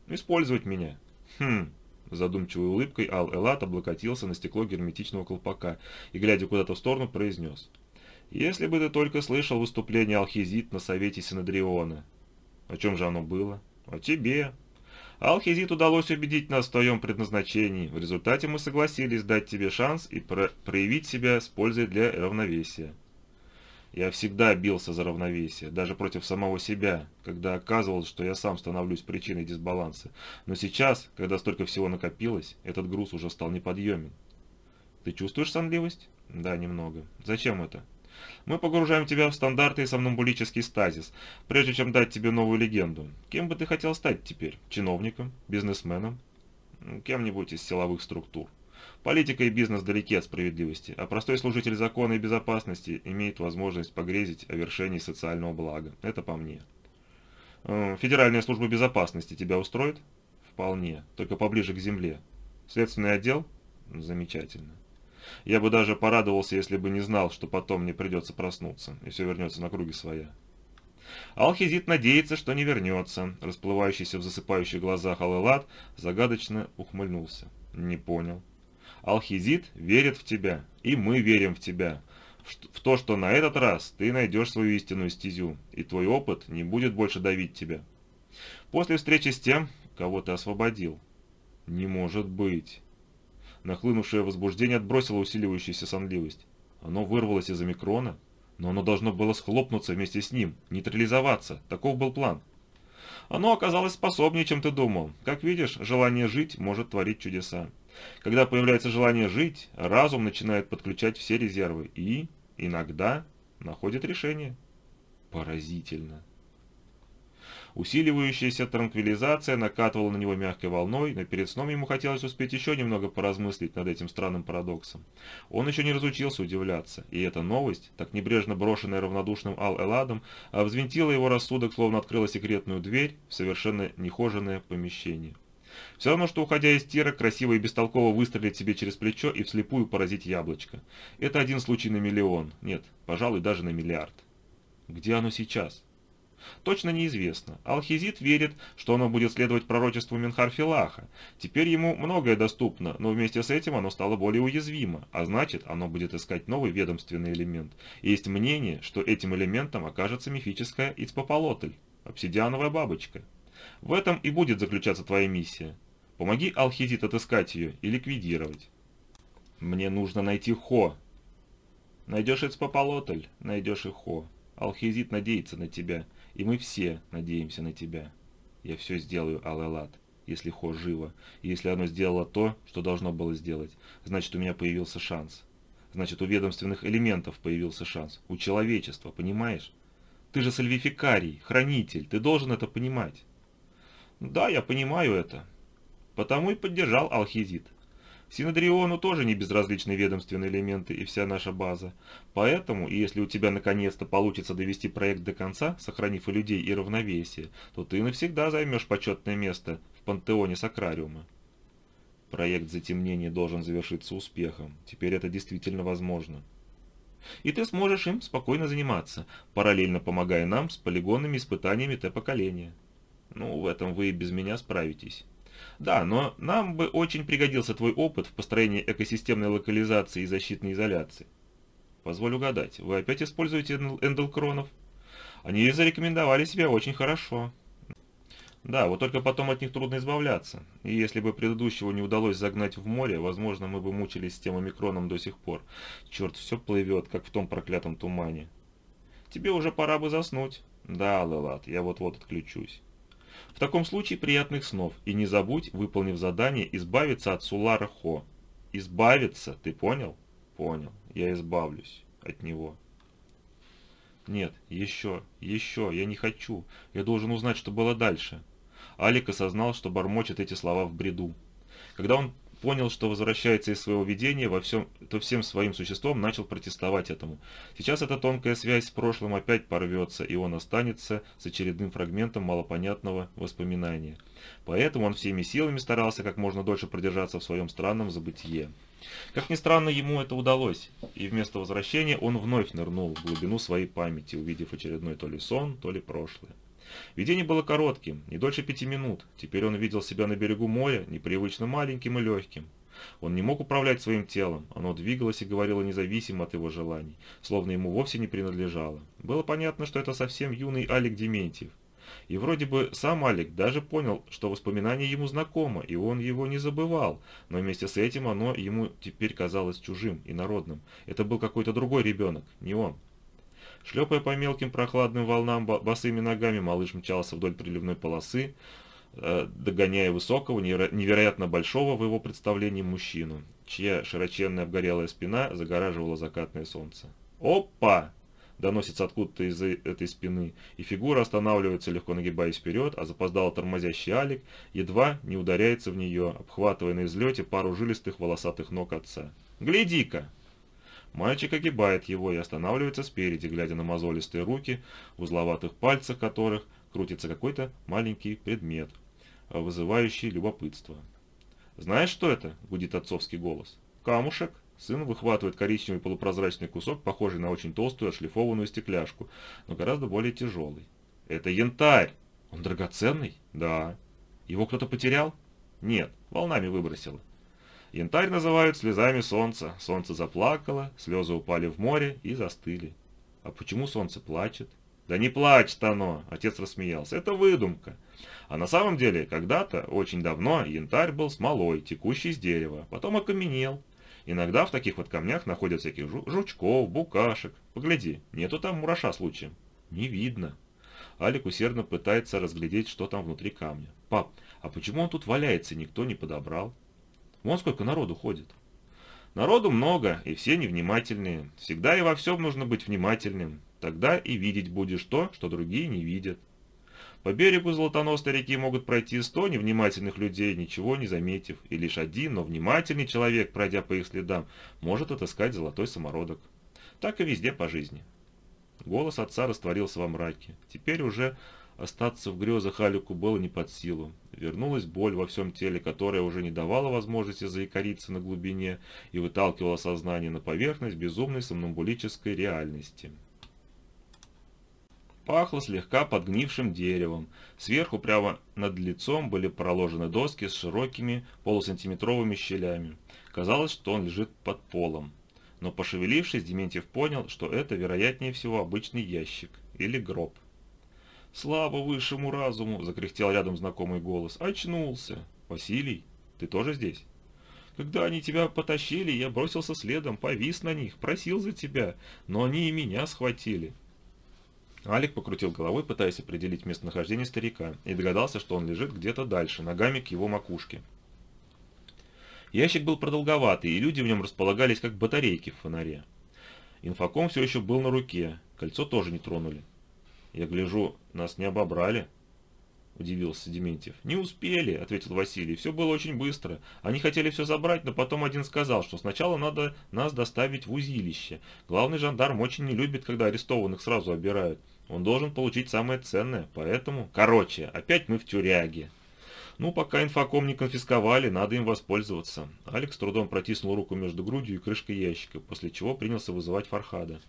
Использовать меня. Хм. Задумчивой улыбкой Ал-Элат облокотился на стекло герметичного колпака и, глядя куда-то в сторону, произнес. «Если бы ты только слышал выступление Алхизит на совете Синодриона». «О чем же оно было?» «О тебе, Алхизит удалось убедить нас в твоем предназначении. В результате мы согласились дать тебе шанс и про проявить себя с пользой для равновесия. Я всегда бился за равновесие, даже против самого себя, когда оказывалось, что я сам становлюсь причиной дисбаланса. Но сейчас, когда столько всего накопилось, этот груз уже стал неподъемен. Ты чувствуешь сонливость? Да, немного. Зачем это? Мы погружаем тебя в стандартный сомнамбулический стазис, прежде чем дать тебе новую легенду. Кем бы ты хотел стать теперь? Чиновником? Бизнесменом? Кем-нибудь из силовых структур. Политика и бизнес далеки от справедливости, а простой служитель закона и безопасности имеет возможность погрезить о вершении социального блага. Это по мне. Федеральная служба безопасности тебя устроит? Вполне, только поближе к земле. Следственный отдел? Замечательно. Я бы даже порадовался, если бы не знал, что потом мне придется проснуться, и все вернется на круги своя. Алхизит надеется, что не вернется. Расплывающийся в засыпающих глазах Алэлат загадочно ухмыльнулся. Не понял. Алхизит верит в тебя, и мы верим в тебя. В то, что на этот раз ты найдешь свою истинную стезю, и твой опыт не будет больше давить тебя. После встречи с тем, кого ты освободил. Не может быть. Нахлынувшее возбуждение отбросило усиливающуюся сонливость. Оно вырвалось из омикрона, но оно должно было схлопнуться вместе с ним, нейтрализоваться. Таков был план. Оно оказалось способнее, чем ты думал. Как видишь, желание жить может творить чудеса. Когда появляется желание жить, разум начинает подключать все резервы и, иногда, находит решение. Поразительно. Усиливающаяся транквилизация накатывала на него мягкой волной, но перед сном ему хотелось успеть еще немного поразмыслить над этим странным парадоксом. Он еще не разучился удивляться, и эта новость, так небрежно брошенная равнодушным Ал-Эладом, взвинтила его рассудок, словно открыла секретную дверь в совершенно нехоженное помещение. Все равно, что уходя из тира, красиво и бестолково выстрелить себе через плечо и вслепую поразить яблочко. Это один случай на миллион, нет, пожалуй, даже на миллиард. Где оно сейчас? Точно неизвестно. Алхизит верит, что оно будет следовать пророчеству Менхарфилаха. Теперь ему многое доступно, но вместе с этим оно стало более уязвимо, а значит, оно будет искать новый ведомственный элемент. И есть мнение, что этим элементом окажется мифическая Ицпополотль, обсидиановая бабочка. В этом и будет заключаться твоя миссия. Помоги Алхизит отыскать ее и ликвидировать. Мне нужно найти Хо. Найдешь Ицпополотль, найдешь и Хо. Алхизит надеется на тебя. И мы все надеемся на тебя. Я все сделаю, Алэлат, если Хо живо. И если оно сделало то, что должно было сделать, значит у меня появился шанс. Значит у ведомственных элементов появился шанс. У человечества, понимаешь? Ты же сальвификарий, хранитель, ты должен это понимать. Да, я понимаю это. Потому и поддержал Алхизит. Синодриону тоже не безразличны ведомственные элементы и вся наша база. Поэтому, если у тебя наконец-то получится довести проект до конца, сохранив и людей, и равновесие, то ты навсегда займешь почетное место в пантеоне Сакрариума. Проект затемнения должен завершиться успехом. Теперь это действительно возможно. И ты сможешь им спокойно заниматься, параллельно помогая нам с полигонными испытаниями Т-поколения. Ну, в этом вы и без меня справитесь. Да, но нам бы очень пригодился твой опыт в построении экосистемной локализации и защитной изоляции. Позволь угадать, вы опять используете энделкронов? Они зарекомендовали себя очень хорошо. Да, вот только потом от них трудно избавляться. И если бы предыдущего не удалось загнать в море, возможно, мы бы мучились с тем омикроном до сих пор. Черт, все плывет, как в том проклятом тумане. Тебе уже пора бы заснуть. Да, Лелат, я вот-вот отключусь. В таком случае приятных снов, и не забудь, выполнив задание, избавиться от Сулара Хо. Избавиться, ты понял? Понял, я избавлюсь от него. Нет, еще, еще, я не хочу. Я должен узнать, что было дальше. Алик осознал, что бормочет эти слова в бреду. Когда он понял, что возвращается из своего видения, во всем, то всем своим существом начал протестовать этому. Сейчас эта тонкая связь с прошлым опять порвется, и он останется с очередным фрагментом малопонятного воспоминания. Поэтому он всеми силами старался как можно дольше продержаться в своем странном забытие. Как ни странно, ему это удалось, и вместо возвращения он вновь нырнул в глубину своей памяти, увидев очередной то ли сон, то ли прошлое. Видение было коротким, не дольше пяти минут. Теперь он видел себя на берегу моря, непривычно маленьким и легким. Он не мог управлять своим телом, оно двигалось и говорило независимо от его желаний, словно ему вовсе не принадлежало. Было понятно, что это совсем юный Алик Дементьев. И вроде бы сам Алик даже понял, что воспоминание ему знакомо, и он его не забывал, но вместе с этим оно ему теперь казалось чужим и народным. Это был какой-то другой ребенок, не он. Шлепая по мелким прохладным волнам босыми ногами, малыш мчался вдоль приливной полосы, э, догоняя высокого, невероятно большого в его представлении мужчину, чья широченная обгорелая спина загораживала закатное солнце. «Опа!» доносится откуда-то из этой спины, и фигура останавливается, легко нагибаясь вперед, а запоздало тормозящий Алик едва не ударяется в нее, обхватывая на излете пару жилистых волосатых ног отца. «Гляди-ка!» Мальчик огибает его и останавливается спереди, глядя на мозолистые руки, в узловатых пальцах которых крутится какой-то маленький предмет, вызывающий любопытство. «Знаешь, что это?» – гудит отцовский голос. «Камушек». Сын выхватывает коричневый полупрозрачный кусок, похожий на очень толстую отшлифованную стекляшку, но гораздо более тяжелый. «Это янтарь!» «Он драгоценный?» «Да». «Его кто-то потерял?» «Нет, волнами выбросило». Янтарь называют слезами солнца. Солнце заплакало, слезы упали в море и застыли. А почему солнце плачет? «Да не плачет оно!» – отец рассмеялся. «Это выдумка. А на самом деле, когда-то, очень давно, янтарь был смолой, текущий с дерева, потом окаменел. Иногда в таких вот камнях находят всяких жу жучков, букашек. Погляди, нету там мураша случаем?» «Не видно». Алик усердно пытается разглядеть, что там внутри камня. «Пап, а почему он тут валяется, никто не подобрал?» «Вон сколько народу ходит». Народу много, и все невнимательные. Всегда и во всем нужно быть внимательным. Тогда и видеть будешь то, что другие не видят. По берегу золотоносной реки могут пройти сто невнимательных людей, ничего не заметив, и лишь один, но внимательный человек, пройдя по их следам, может отыскать золотой самородок. Так и везде по жизни. Голос отца растворился во мраке. Теперь уже Остаться в грезах Алику было не под силу. Вернулась боль во всем теле, которая уже не давала возможности заикариться на глубине и выталкивала сознание на поверхность безумной сомнамбулической реальности. Пахло слегка подгнившим деревом. Сверху прямо над лицом были проложены доски с широкими полусантиметровыми щелями. Казалось, что он лежит под полом. Но пошевелившись, Дементьев понял, что это, вероятнее всего, обычный ящик или гроб. «Слава высшему разуму!» – закряхтел рядом знакомый голос. «Очнулся! Василий, ты тоже здесь?» «Когда они тебя потащили, я бросился следом, повис на них, просил за тебя, но они и меня схватили». Алик покрутил головой, пытаясь определить местонахождение старика, и догадался, что он лежит где-то дальше, ногами к его макушке. Ящик был продолговатый, и люди в нем располагались как батарейки в фонаре. Инфоком все еще был на руке, кольцо тоже не тронули. «Я гляжу, нас не обобрали?» – удивился Дементьев. «Не успели», – ответил Василий. «Все было очень быстро. Они хотели все забрать, но потом один сказал, что сначала надо нас доставить в узилище. Главный жандарм очень не любит, когда арестованных сразу обирают. Он должен получить самое ценное, поэтому... Короче, опять мы в тюряге». Ну, пока инфоком не конфисковали, надо им воспользоваться. Алекс трудом протиснул руку между грудью и крышкой ящика, после чего принялся вызывать Фархада.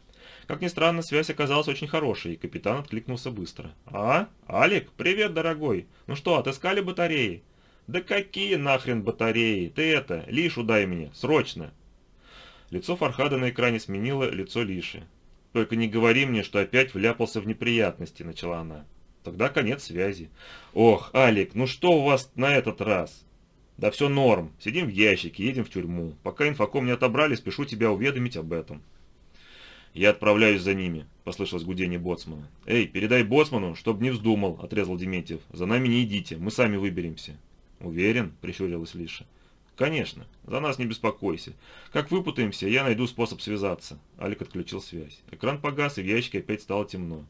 Как ни странно, связь оказалась очень хорошей, и капитан откликнулся быстро. «А? Алик? Привет, дорогой! Ну что, отыскали батареи?» «Да какие нахрен батареи? Ты это, Лишу дай мне, срочно!» Лицо Фархада на экране сменило лицо Лиши. «Только не говори мне, что опять вляпался в неприятности», — начала она. Тогда конец связи. «Ох, Алик, ну что у вас на этот раз?» «Да все норм. Сидим в ящике, едем в тюрьму. Пока инфоком не отобрали, спешу тебя уведомить об этом». «Я отправляюсь за ними», — послышалось гудение боцмана. «Эй, передай боцману, чтоб не вздумал», — отрезал Дементьев. «За нами не идите, мы сами выберемся». «Уверен?» — прищурилась Лиша. «Конечно. За нас не беспокойся. Как выпутаемся, я найду способ связаться». Алик отключил связь. Экран погас, и в ящике опять стало темно.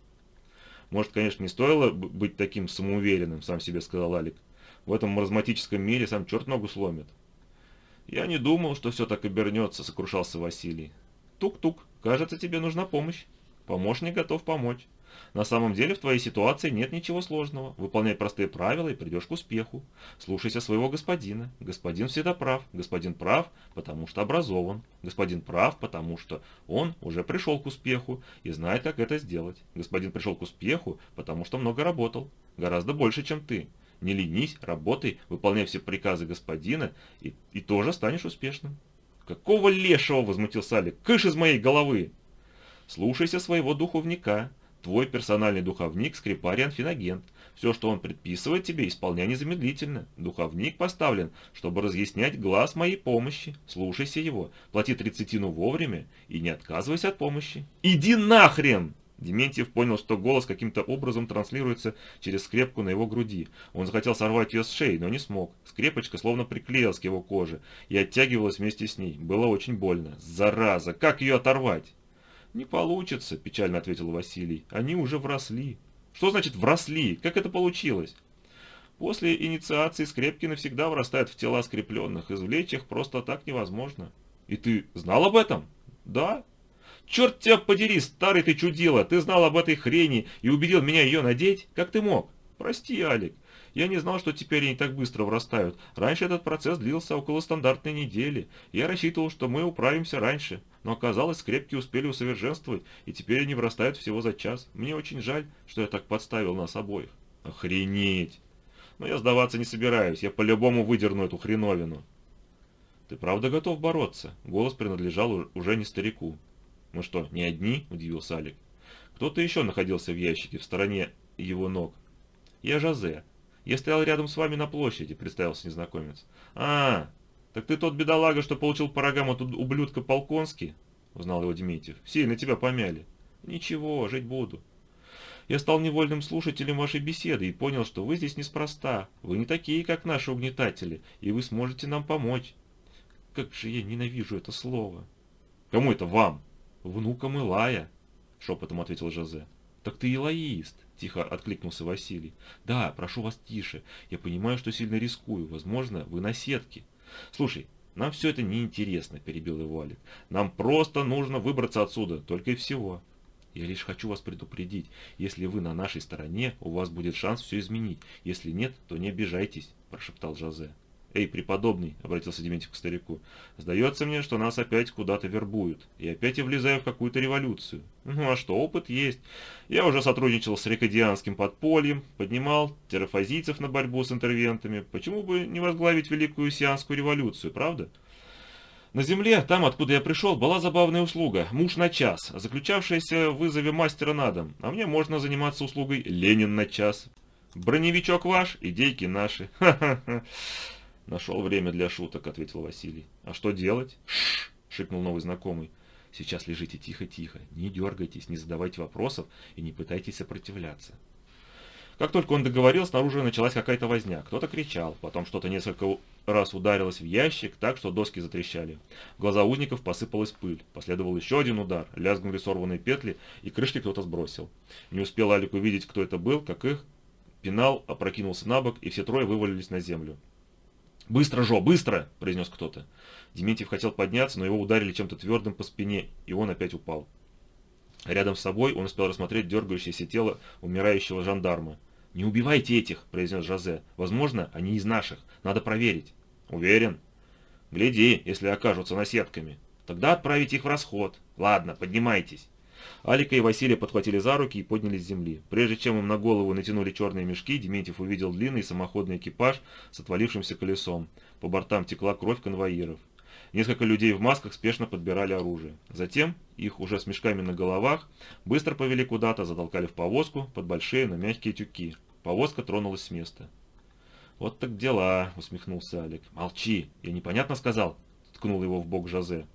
«Может, конечно, не стоило быть таким самоуверенным», — сам себе сказал Алик. «В этом маразматическом мире сам черт ногу сломит». «Я не думал, что все так обернется», — сокрушался Василий. Тук-тук, кажется, тебе нужна помощь. Помощник готов помочь. На самом деле в твоей ситуации нет ничего сложного. Выполняй простые правила и придешь к успеху. Слушайся своего господина. Господин всегда прав. Господин прав, потому что образован. Господин прав, потому что он уже пришел к успеху и знает, как это сделать. Господин пришел к успеху, потому что много работал. Гораздо больше, чем ты. Не ленись, работай, выполняй все приказы господина, и, и тоже станешь успешным. «Какого лешего?» – возмутился Алик. «Кыш из моей головы!» «Слушайся своего духовника. Твой персональный духовник – скрипариан Финагент. Все, что он предписывает тебе, исполняй незамедлительно. Духовник поставлен, чтобы разъяснять глаз моей помощи. Слушайся его, плати тридцатину вовремя и не отказывайся от помощи». «Иди нахрен!» Дементьев понял, что голос каким-то образом транслируется через скрепку на его груди. Он захотел сорвать ее с шеи, но не смог. Скрепочка словно приклеилась к его коже и оттягивалась вместе с ней. Было очень больно. Зараза! Как ее оторвать? «Не получится», – печально ответил Василий. «Они уже вросли». «Что значит «вросли»? Как это получилось?» После инициации скрепки навсегда врастают в тела скрепленных. Извлечь их просто так невозможно. И ты знал об этом? Да, Черт тебя подери, старый ты чудила, ты знал об этой хрени и убедил меня ее надеть? Как ты мог? Прости, Алик. Я не знал, что теперь они так быстро врастают. Раньше этот процесс длился около стандартной недели. Я рассчитывал, что мы управимся раньше. Но оказалось, скрепки успели усовершенствовать, и теперь они врастают всего за час. Мне очень жаль, что я так подставил нас обоих. Охренеть! Но я сдаваться не собираюсь. Я по-любому выдерну эту хреновину. Ты правда готов бороться? Голос принадлежал уже не старику. «Мы что, не одни?» – удивился Алик. Кто-то еще находился в ящике в стороне его ног. «Я Жозе. Я стоял рядом с вами на площади», — представился незнакомец. «А, так ты тот бедолага, что получил по рогам от ублюдка Полконский?» — узнал его Дмитриев. «Сильно тебя помяли». «Ничего, жить буду». Я стал невольным слушателем вашей беседы и понял, что вы здесь неспроста. Вы не такие, как наши угнетатели, и вы сможете нам помочь. Как же я ненавижу это слово. Кому это вам? Внукам Илая, шепотом ответил Жозе. Так ты илаист, тихо откликнулся Василий. Да, прошу вас тише. Я понимаю, что сильно рискую. Возможно, вы на сетке. Слушай, нам все это неинтересно, перебил его Алик. Нам просто нужно выбраться отсюда, только и всего. Я лишь хочу вас предупредить, если вы на нашей стороне, у вас будет шанс все изменить. Если нет, то не обижайтесь», – прошептал Жозе. «Эй, преподобный», — обратился Дементьев к старику, — «сдается мне, что нас опять куда-то вербуют, и опять я влезаю в какую-то революцию. Ну а что, опыт есть. Я уже сотрудничал с рекодианским подпольем, поднимал терафазийцев на борьбу с интервентами. Почему бы не возглавить Великую Сианскую революцию, правда?» На земле, там, откуда я пришел, была забавная услуга «Муж на час», заключавшаяся в вызове мастера на дом, а мне можно заниматься услугой «Ленин на час». «Броневичок ваш, идейки наши». Ха-ха-ха. «Нашел время для шуток», — ответил Василий. «А что делать?» «Шш!» — шикнул новый знакомый. «Сейчас лежите тихо-тихо, не дергайтесь, не задавайте вопросов и не пытайтесь сопротивляться. Как только он договорил, снаружи началась какая-то возня. Кто-то кричал, потом что-то несколько раз ударилось в ящик, так что доски затрещали. В глаза узников посыпалась пыль. Последовал еще один удар, лязгнули сорванные петли, и крышки кто-то сбросил. Не успел Алик увидеть, кто это был, как их пенал опрокинулся на бок, и все трое вывалились на землю. «Быстро, Жо, быстро!» – произнес кто-то. Дементьев хотел подняться, но его ударили чем-то твердым по спине, и он опять упал. Рядом с собой он успел рассмотреть дергающееся тело умирающего жандарма. «Не убивайте этих», — произнес Жозе. «Возможно, они из наших. Надо проверить». «Уверен?» «Гляди, если окажутся наседками. Тогда отправить их в расход. Ладно, поднимайтесь». Алика и Василия подхватили за руки и подняли с земли. Прежде чем им на голову натянули черные мешки, Дементьев увидел длинный самоходный экипаж с отвалившимся колесом. По бортам текла кровь конвоиров. Несколько людей в масках спешно подбирали оружие. Затем их уже с мешками на головах быстро повели куда-то, затолкали в повозку под большие, но мягкие тюки. Повозка тронулась с места. «Вот так дела», — усмехнулся Алик. «Молчи, я непонятно сказал», — ткнул его в бок Жозе.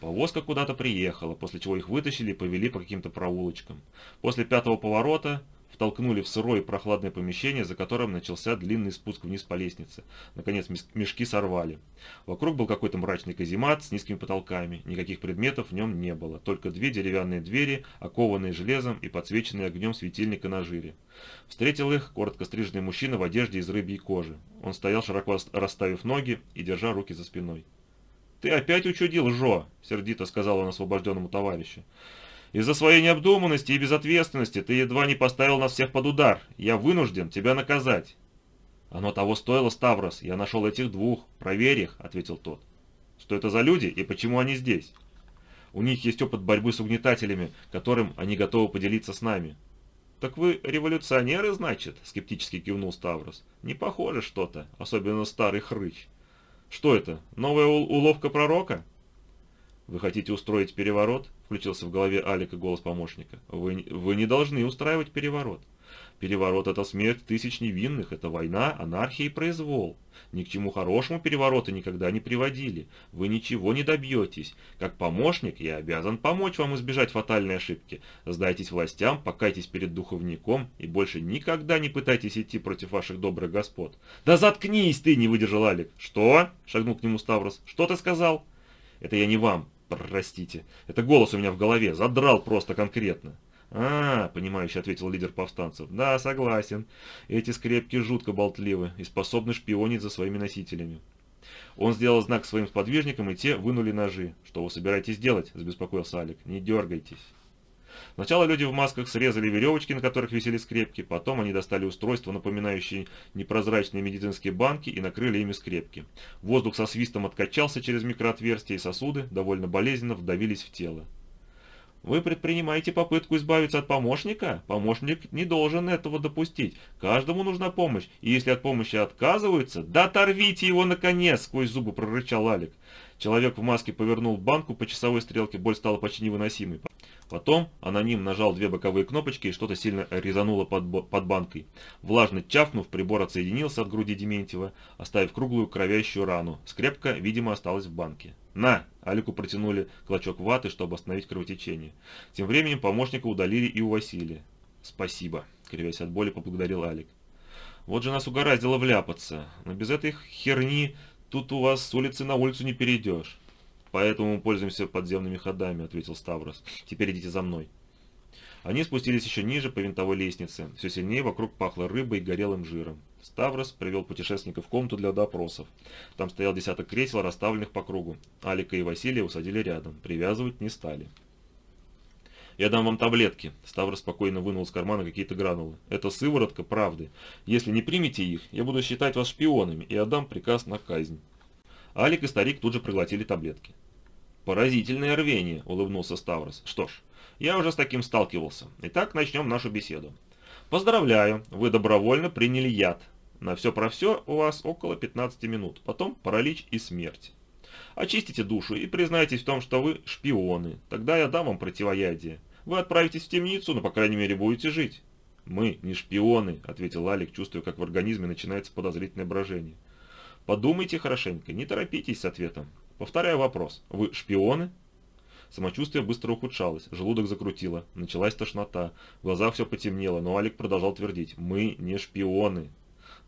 Повозка куда-то приехала, после чего их вытащили и повели по каким-то проулочкам. После пятого поворота втолкнули в сырое и прохладное помещение, за которым начался длинный спуск вниз по лестнице. Наконец мешки сорвали. Вокруг был какой-то мрачный каземат с низкими потолками. Никаких предметов в нем не было, только две деревянные двери, окованные железом и подсвеченные огнем светильника на жире. Встретил их коротко стриженный мужчина в одежде из рыбьей кожи. Он стоял, широко расставив ноги и держа руки за спиной. «Ты опять учудил, Жо!» — сердито сказал он освобожденному товарищу. Из-за своей необдуманности и безответственности ты едва не поставил нас всех под удар. Я вынужден тебя наказать». «Оно того стоило, Ставрос. Я нашел этих двух. Проверь их», — ответил тот. «Что это за люди и почему они здесь?» «У них есть опыт борьбы с угнетателями, которым они готовы поделиться с нами». «Так вы революционеры, значит?» — скептически кивнул Ставрос. «Не похоже что-то, особенно старый хрыч». «Что это, новая уловка пророка?» «Вы хотите устроить переворот?» – включился в голове Алика голос помощника. Вы, «Вы не должны устраивать переворот. Переворот – это смерть тысяч невинных, это война, анархия и произвол. Ни к чему хорошему перевороты никогда не приводили. Вы ничего не добьетесь. Как помощник я обязан помочь вам избежать фатальной ошибки. Сдайтесь властям, покайтесь перед духовником и больше никогда не пытайтесь идти против ваших добрых господ. «Да заткнись ты!» – не выдержал Алик. «Что?» – шагнул к нему Ставрос. «Что ты сказал?» «Это я не вам. Простите, это голос у меня в голове, задрал просто конкретно. «А, — понимающе ответил лидер повстанцев, — да, согласен. Эти скрепки жутко болтливы и способны шпионить за своими носителями». Он сделал знак своим сподвижникам, и те вынули ножи. «Что вы собираетесь делать?» – забеспокоился Алик. «Не дергайтесь». Сначала люди в масках срезали веревочки, на которых висели скрепки, потом они достали устройства, напоминающие непрозрачные медицинские банки, и накрыли ими скрепки. Воздух со свистом откачался через микроотверстия, и сосуды, довольно болезненно, вдавились в тело. Вы предпринимаете попытку избавиться от помощника? Помощник не должен этого допустить. Каждому нужна помощь, и если от помощи отказываются, да оторвите его наконец, сквозь зубы прорычал Алик. Человек в маске повернул банку по часовой стрелке, боль стала почти невыносимой. Потом аноним нажал две боковые кнопочки и что-то сильно резануло под, под банкой. Влажно чавкнув, прибор отсоединился от груди Дементьева, оставив круглую кровящую рану. Скрепка, видимо, осталась в банке. «На!» – Алику протянули клочок ваты, чтобы остановить кровотечение. Тем временем помощника удалили и у Василия. «Спасибо», – кривясь от боли, поблагодарил Алик. «Вот же нас угораздило вляпаться. Но без этой херни тут у вас с улицы на улицу не перейдешь». «Поэтому мы пользуемся подземными ходами», — ответил Ставрос. «Теперь идите за мной». Они спустились еще ниже по винтовой лестнице. Все сильнее вокруг пахло рыбой и горелым жиром. Ставрос привел путешественников в комнату для допросов. Там стоял десяток кресел, расставленных по кругу. Алика и Василия усадили рядом. Привязывать не стали. «Я дам вам таблетки». Ставрос спокойно вынул из кармана какие-то гранулы. «Это сыворотка правды. Если не примете их, я буду считать вас шпионами и отдам приказ на казнь». Алик и старик тут же проглотили таблетки. «Поразительное рвение», — улыбнулся Ставрос. «Что ж, я уже с таким сталкивался. Итак, начнем нашу беседу. Поздравляю, вы добровольно приняли яд. На все про все у вас около 15 минут, потом паралич и смерть. Очистите душу и признайтесь в том, что вы шпионы. Тогда я дам вам противоядие. Вы отправитесь в темницу, но по крайней мере будете жить. «Мы не шпионы», — ответил Алик, чувствуя, как в организме начинается подозрительное брожение. «Подумайте хорошенько, не торопитесь с ответом. Повторяю вопрос. Вы шпионы? Самочувствие быстро ухудшалось, желудок закрутило, началась тошнота, в глазах все потемнело, но Алик продолжал твердить «Мы не шпионы».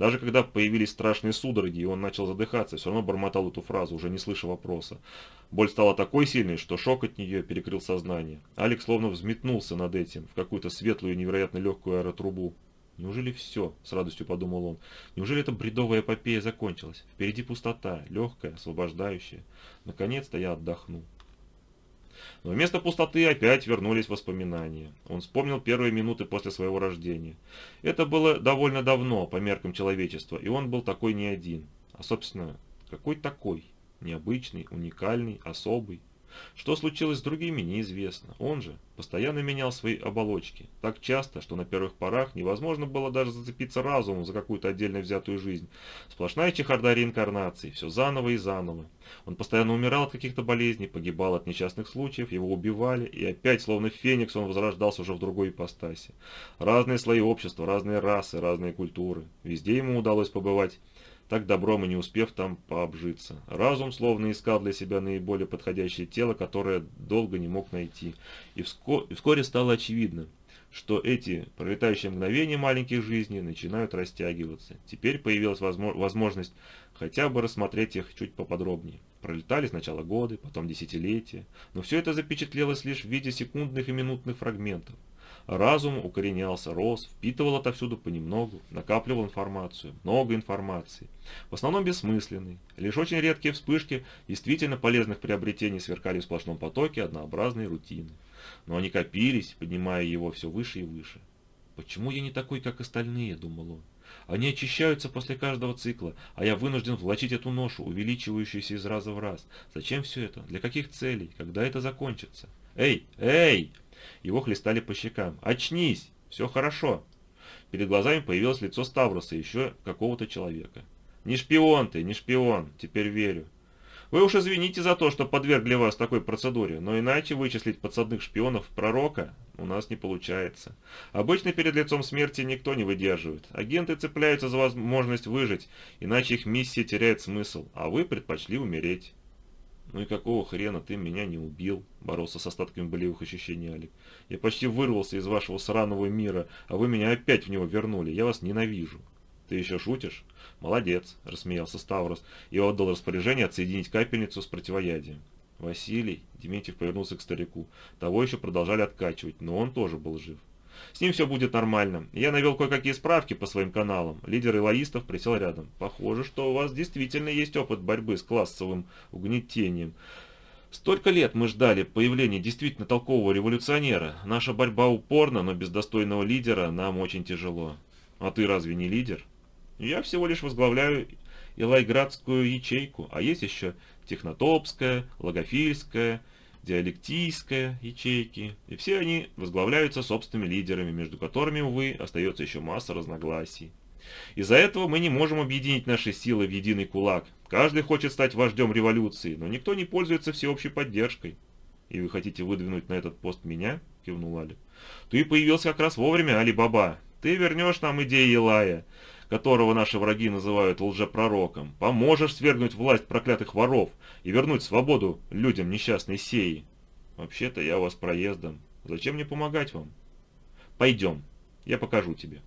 Даже когда появились страшные судороги, и он начал задыхаться, все равно бормотал эту фразу, уже не слыша вопроса. Боль стала такой сильной, что шок от нее перекрыл сознание. Алекс словно взметнулся над этим, в какую-то светлую и невероятно легкую аэротрубу. Неужели все? С радостью подумал он. Неужели эта бредовая эпопея закончилась? Впереди пустота, легкая, освобождающая. Наконец-то я отдохну. Но вместо пустоты опять вернулись воспоминания. Он вспомнил первые минуты после своего рождения. Это было довольно давно, по меркам человечества, и он был такой не один. А, собственно, какой такой? Необычный, уникальный, особый. Что случилось с другими, неизвестно. Он же постоянно менял свои оболочки. Так часто, что на первых порах невозможно было даже зацепиться разумом за какую-то отдельно взятую жизнь. Сплошная чехарда реинкарнации, все заново и заново. Он постоянно умирал от каких-то болезней, погибал от несчастных случаев, его убивали, и опять, словно феникс, он возрождался уже в другой ипостаси. Разные слои общества, разные расы, разные культуры. Везде ему удалось побывать так добром и не успев там пообжиться. Разум словно искал для себя наиболее подходящее тело, которое долго не мог найти. И вскоре стало очевидно, что эти пролетающие мгновения маленьких жизней начинают растягиваться. Теперь появилась возможность хотя бы рассмотреть их чуть поподробнее. Пролетали сначала годы, потом десятилетия, но все это запечатлелось лишь в виде секундных и минутных фрагментов. Разум укоренялся, рос, впитывал отовсюду понемногу, накапливал информацию, много информации. В основном бессмысленной. Лишь очень редкие вспышки действительно полезных приобретений сверкали в сплошном потоке однообразной рутины. Но они копились, поднимая его все выше и выше. «Почему я не такой, как остальные?» – думал он. Они очищаются после каждого цикла, а я вынужден влачить эту ношу, увеличивающуюся из раза в раз. Зачем все это? Для каких целей? Когда это закончится? Эй, эй! Его хлестали по щекам. «Очнись! Все хорошо!» Перед глазами появилось лицо Ставроса, еще какого-то человека. «Не шпион ты, не шпион, теперь верю. Вы уж извините за то, что подвергли вас такой процедуре, но иначе вычислить подсадных шпионов пророка у нас не получается. Обычно перед лицом смерти никто не выдерживает. Агенты цепляются за возможность выжить, иначе их миссия теряет смысл, а вы предпочли умереть. «Ну и какого хрена ты меня не убил?» – боролся с остатками болевых ощущений Алик. «Я почти вырвался из вашего сраного мира, а вы меня опять в него вернули. Я вас ненавижу». «Ты еще шутишь?» «Молодец», – рассмеялся Ставрос и отдал распоряжение отсоединить капельницу с противоядием. Василий, Дементьев повернулся к старику. Того еще продолжали откачивать, но он тоже был жив. С ним все будет нормально. Я навел кое-какие справки по своим каналам. Лидер илоистов присел рядом. Похоже, что у вас действительно есть опыт борьбы с классовым угнетением. Столько лет мы ждали появления действительно толкового революционера. Наша борьба упорна, но без достойного лидера нам очень тяжело. А ты разве не лидер? Я всего лишь возглавляю Илайградскую ячейку, а есть еще Технотопская, Логофильская, диалектийская ячейки, и все они возглавляются собственными лидерами, между которыми, увы, остается еще масса разногласий. Из-за этого мы не можем объединить наши силы в единый кулак, Каждый хочет стать вождем революции, но никто не пользуется всеобщей поддержкой. И вы хотите выдвинуть на этот пост меня? Кивнул Али. Ты появился как раз вовремя, Али-Баба. Ты вернешь нам идеи Илая, которого наши враги называют лжепророком. Поможешь свергнуть власть проклятых воров и вернуть свободу людям несчастной сеи. Вообще-то я у вас проездом. Зачем мне помогать вам? Пойдем, я покажу тебе.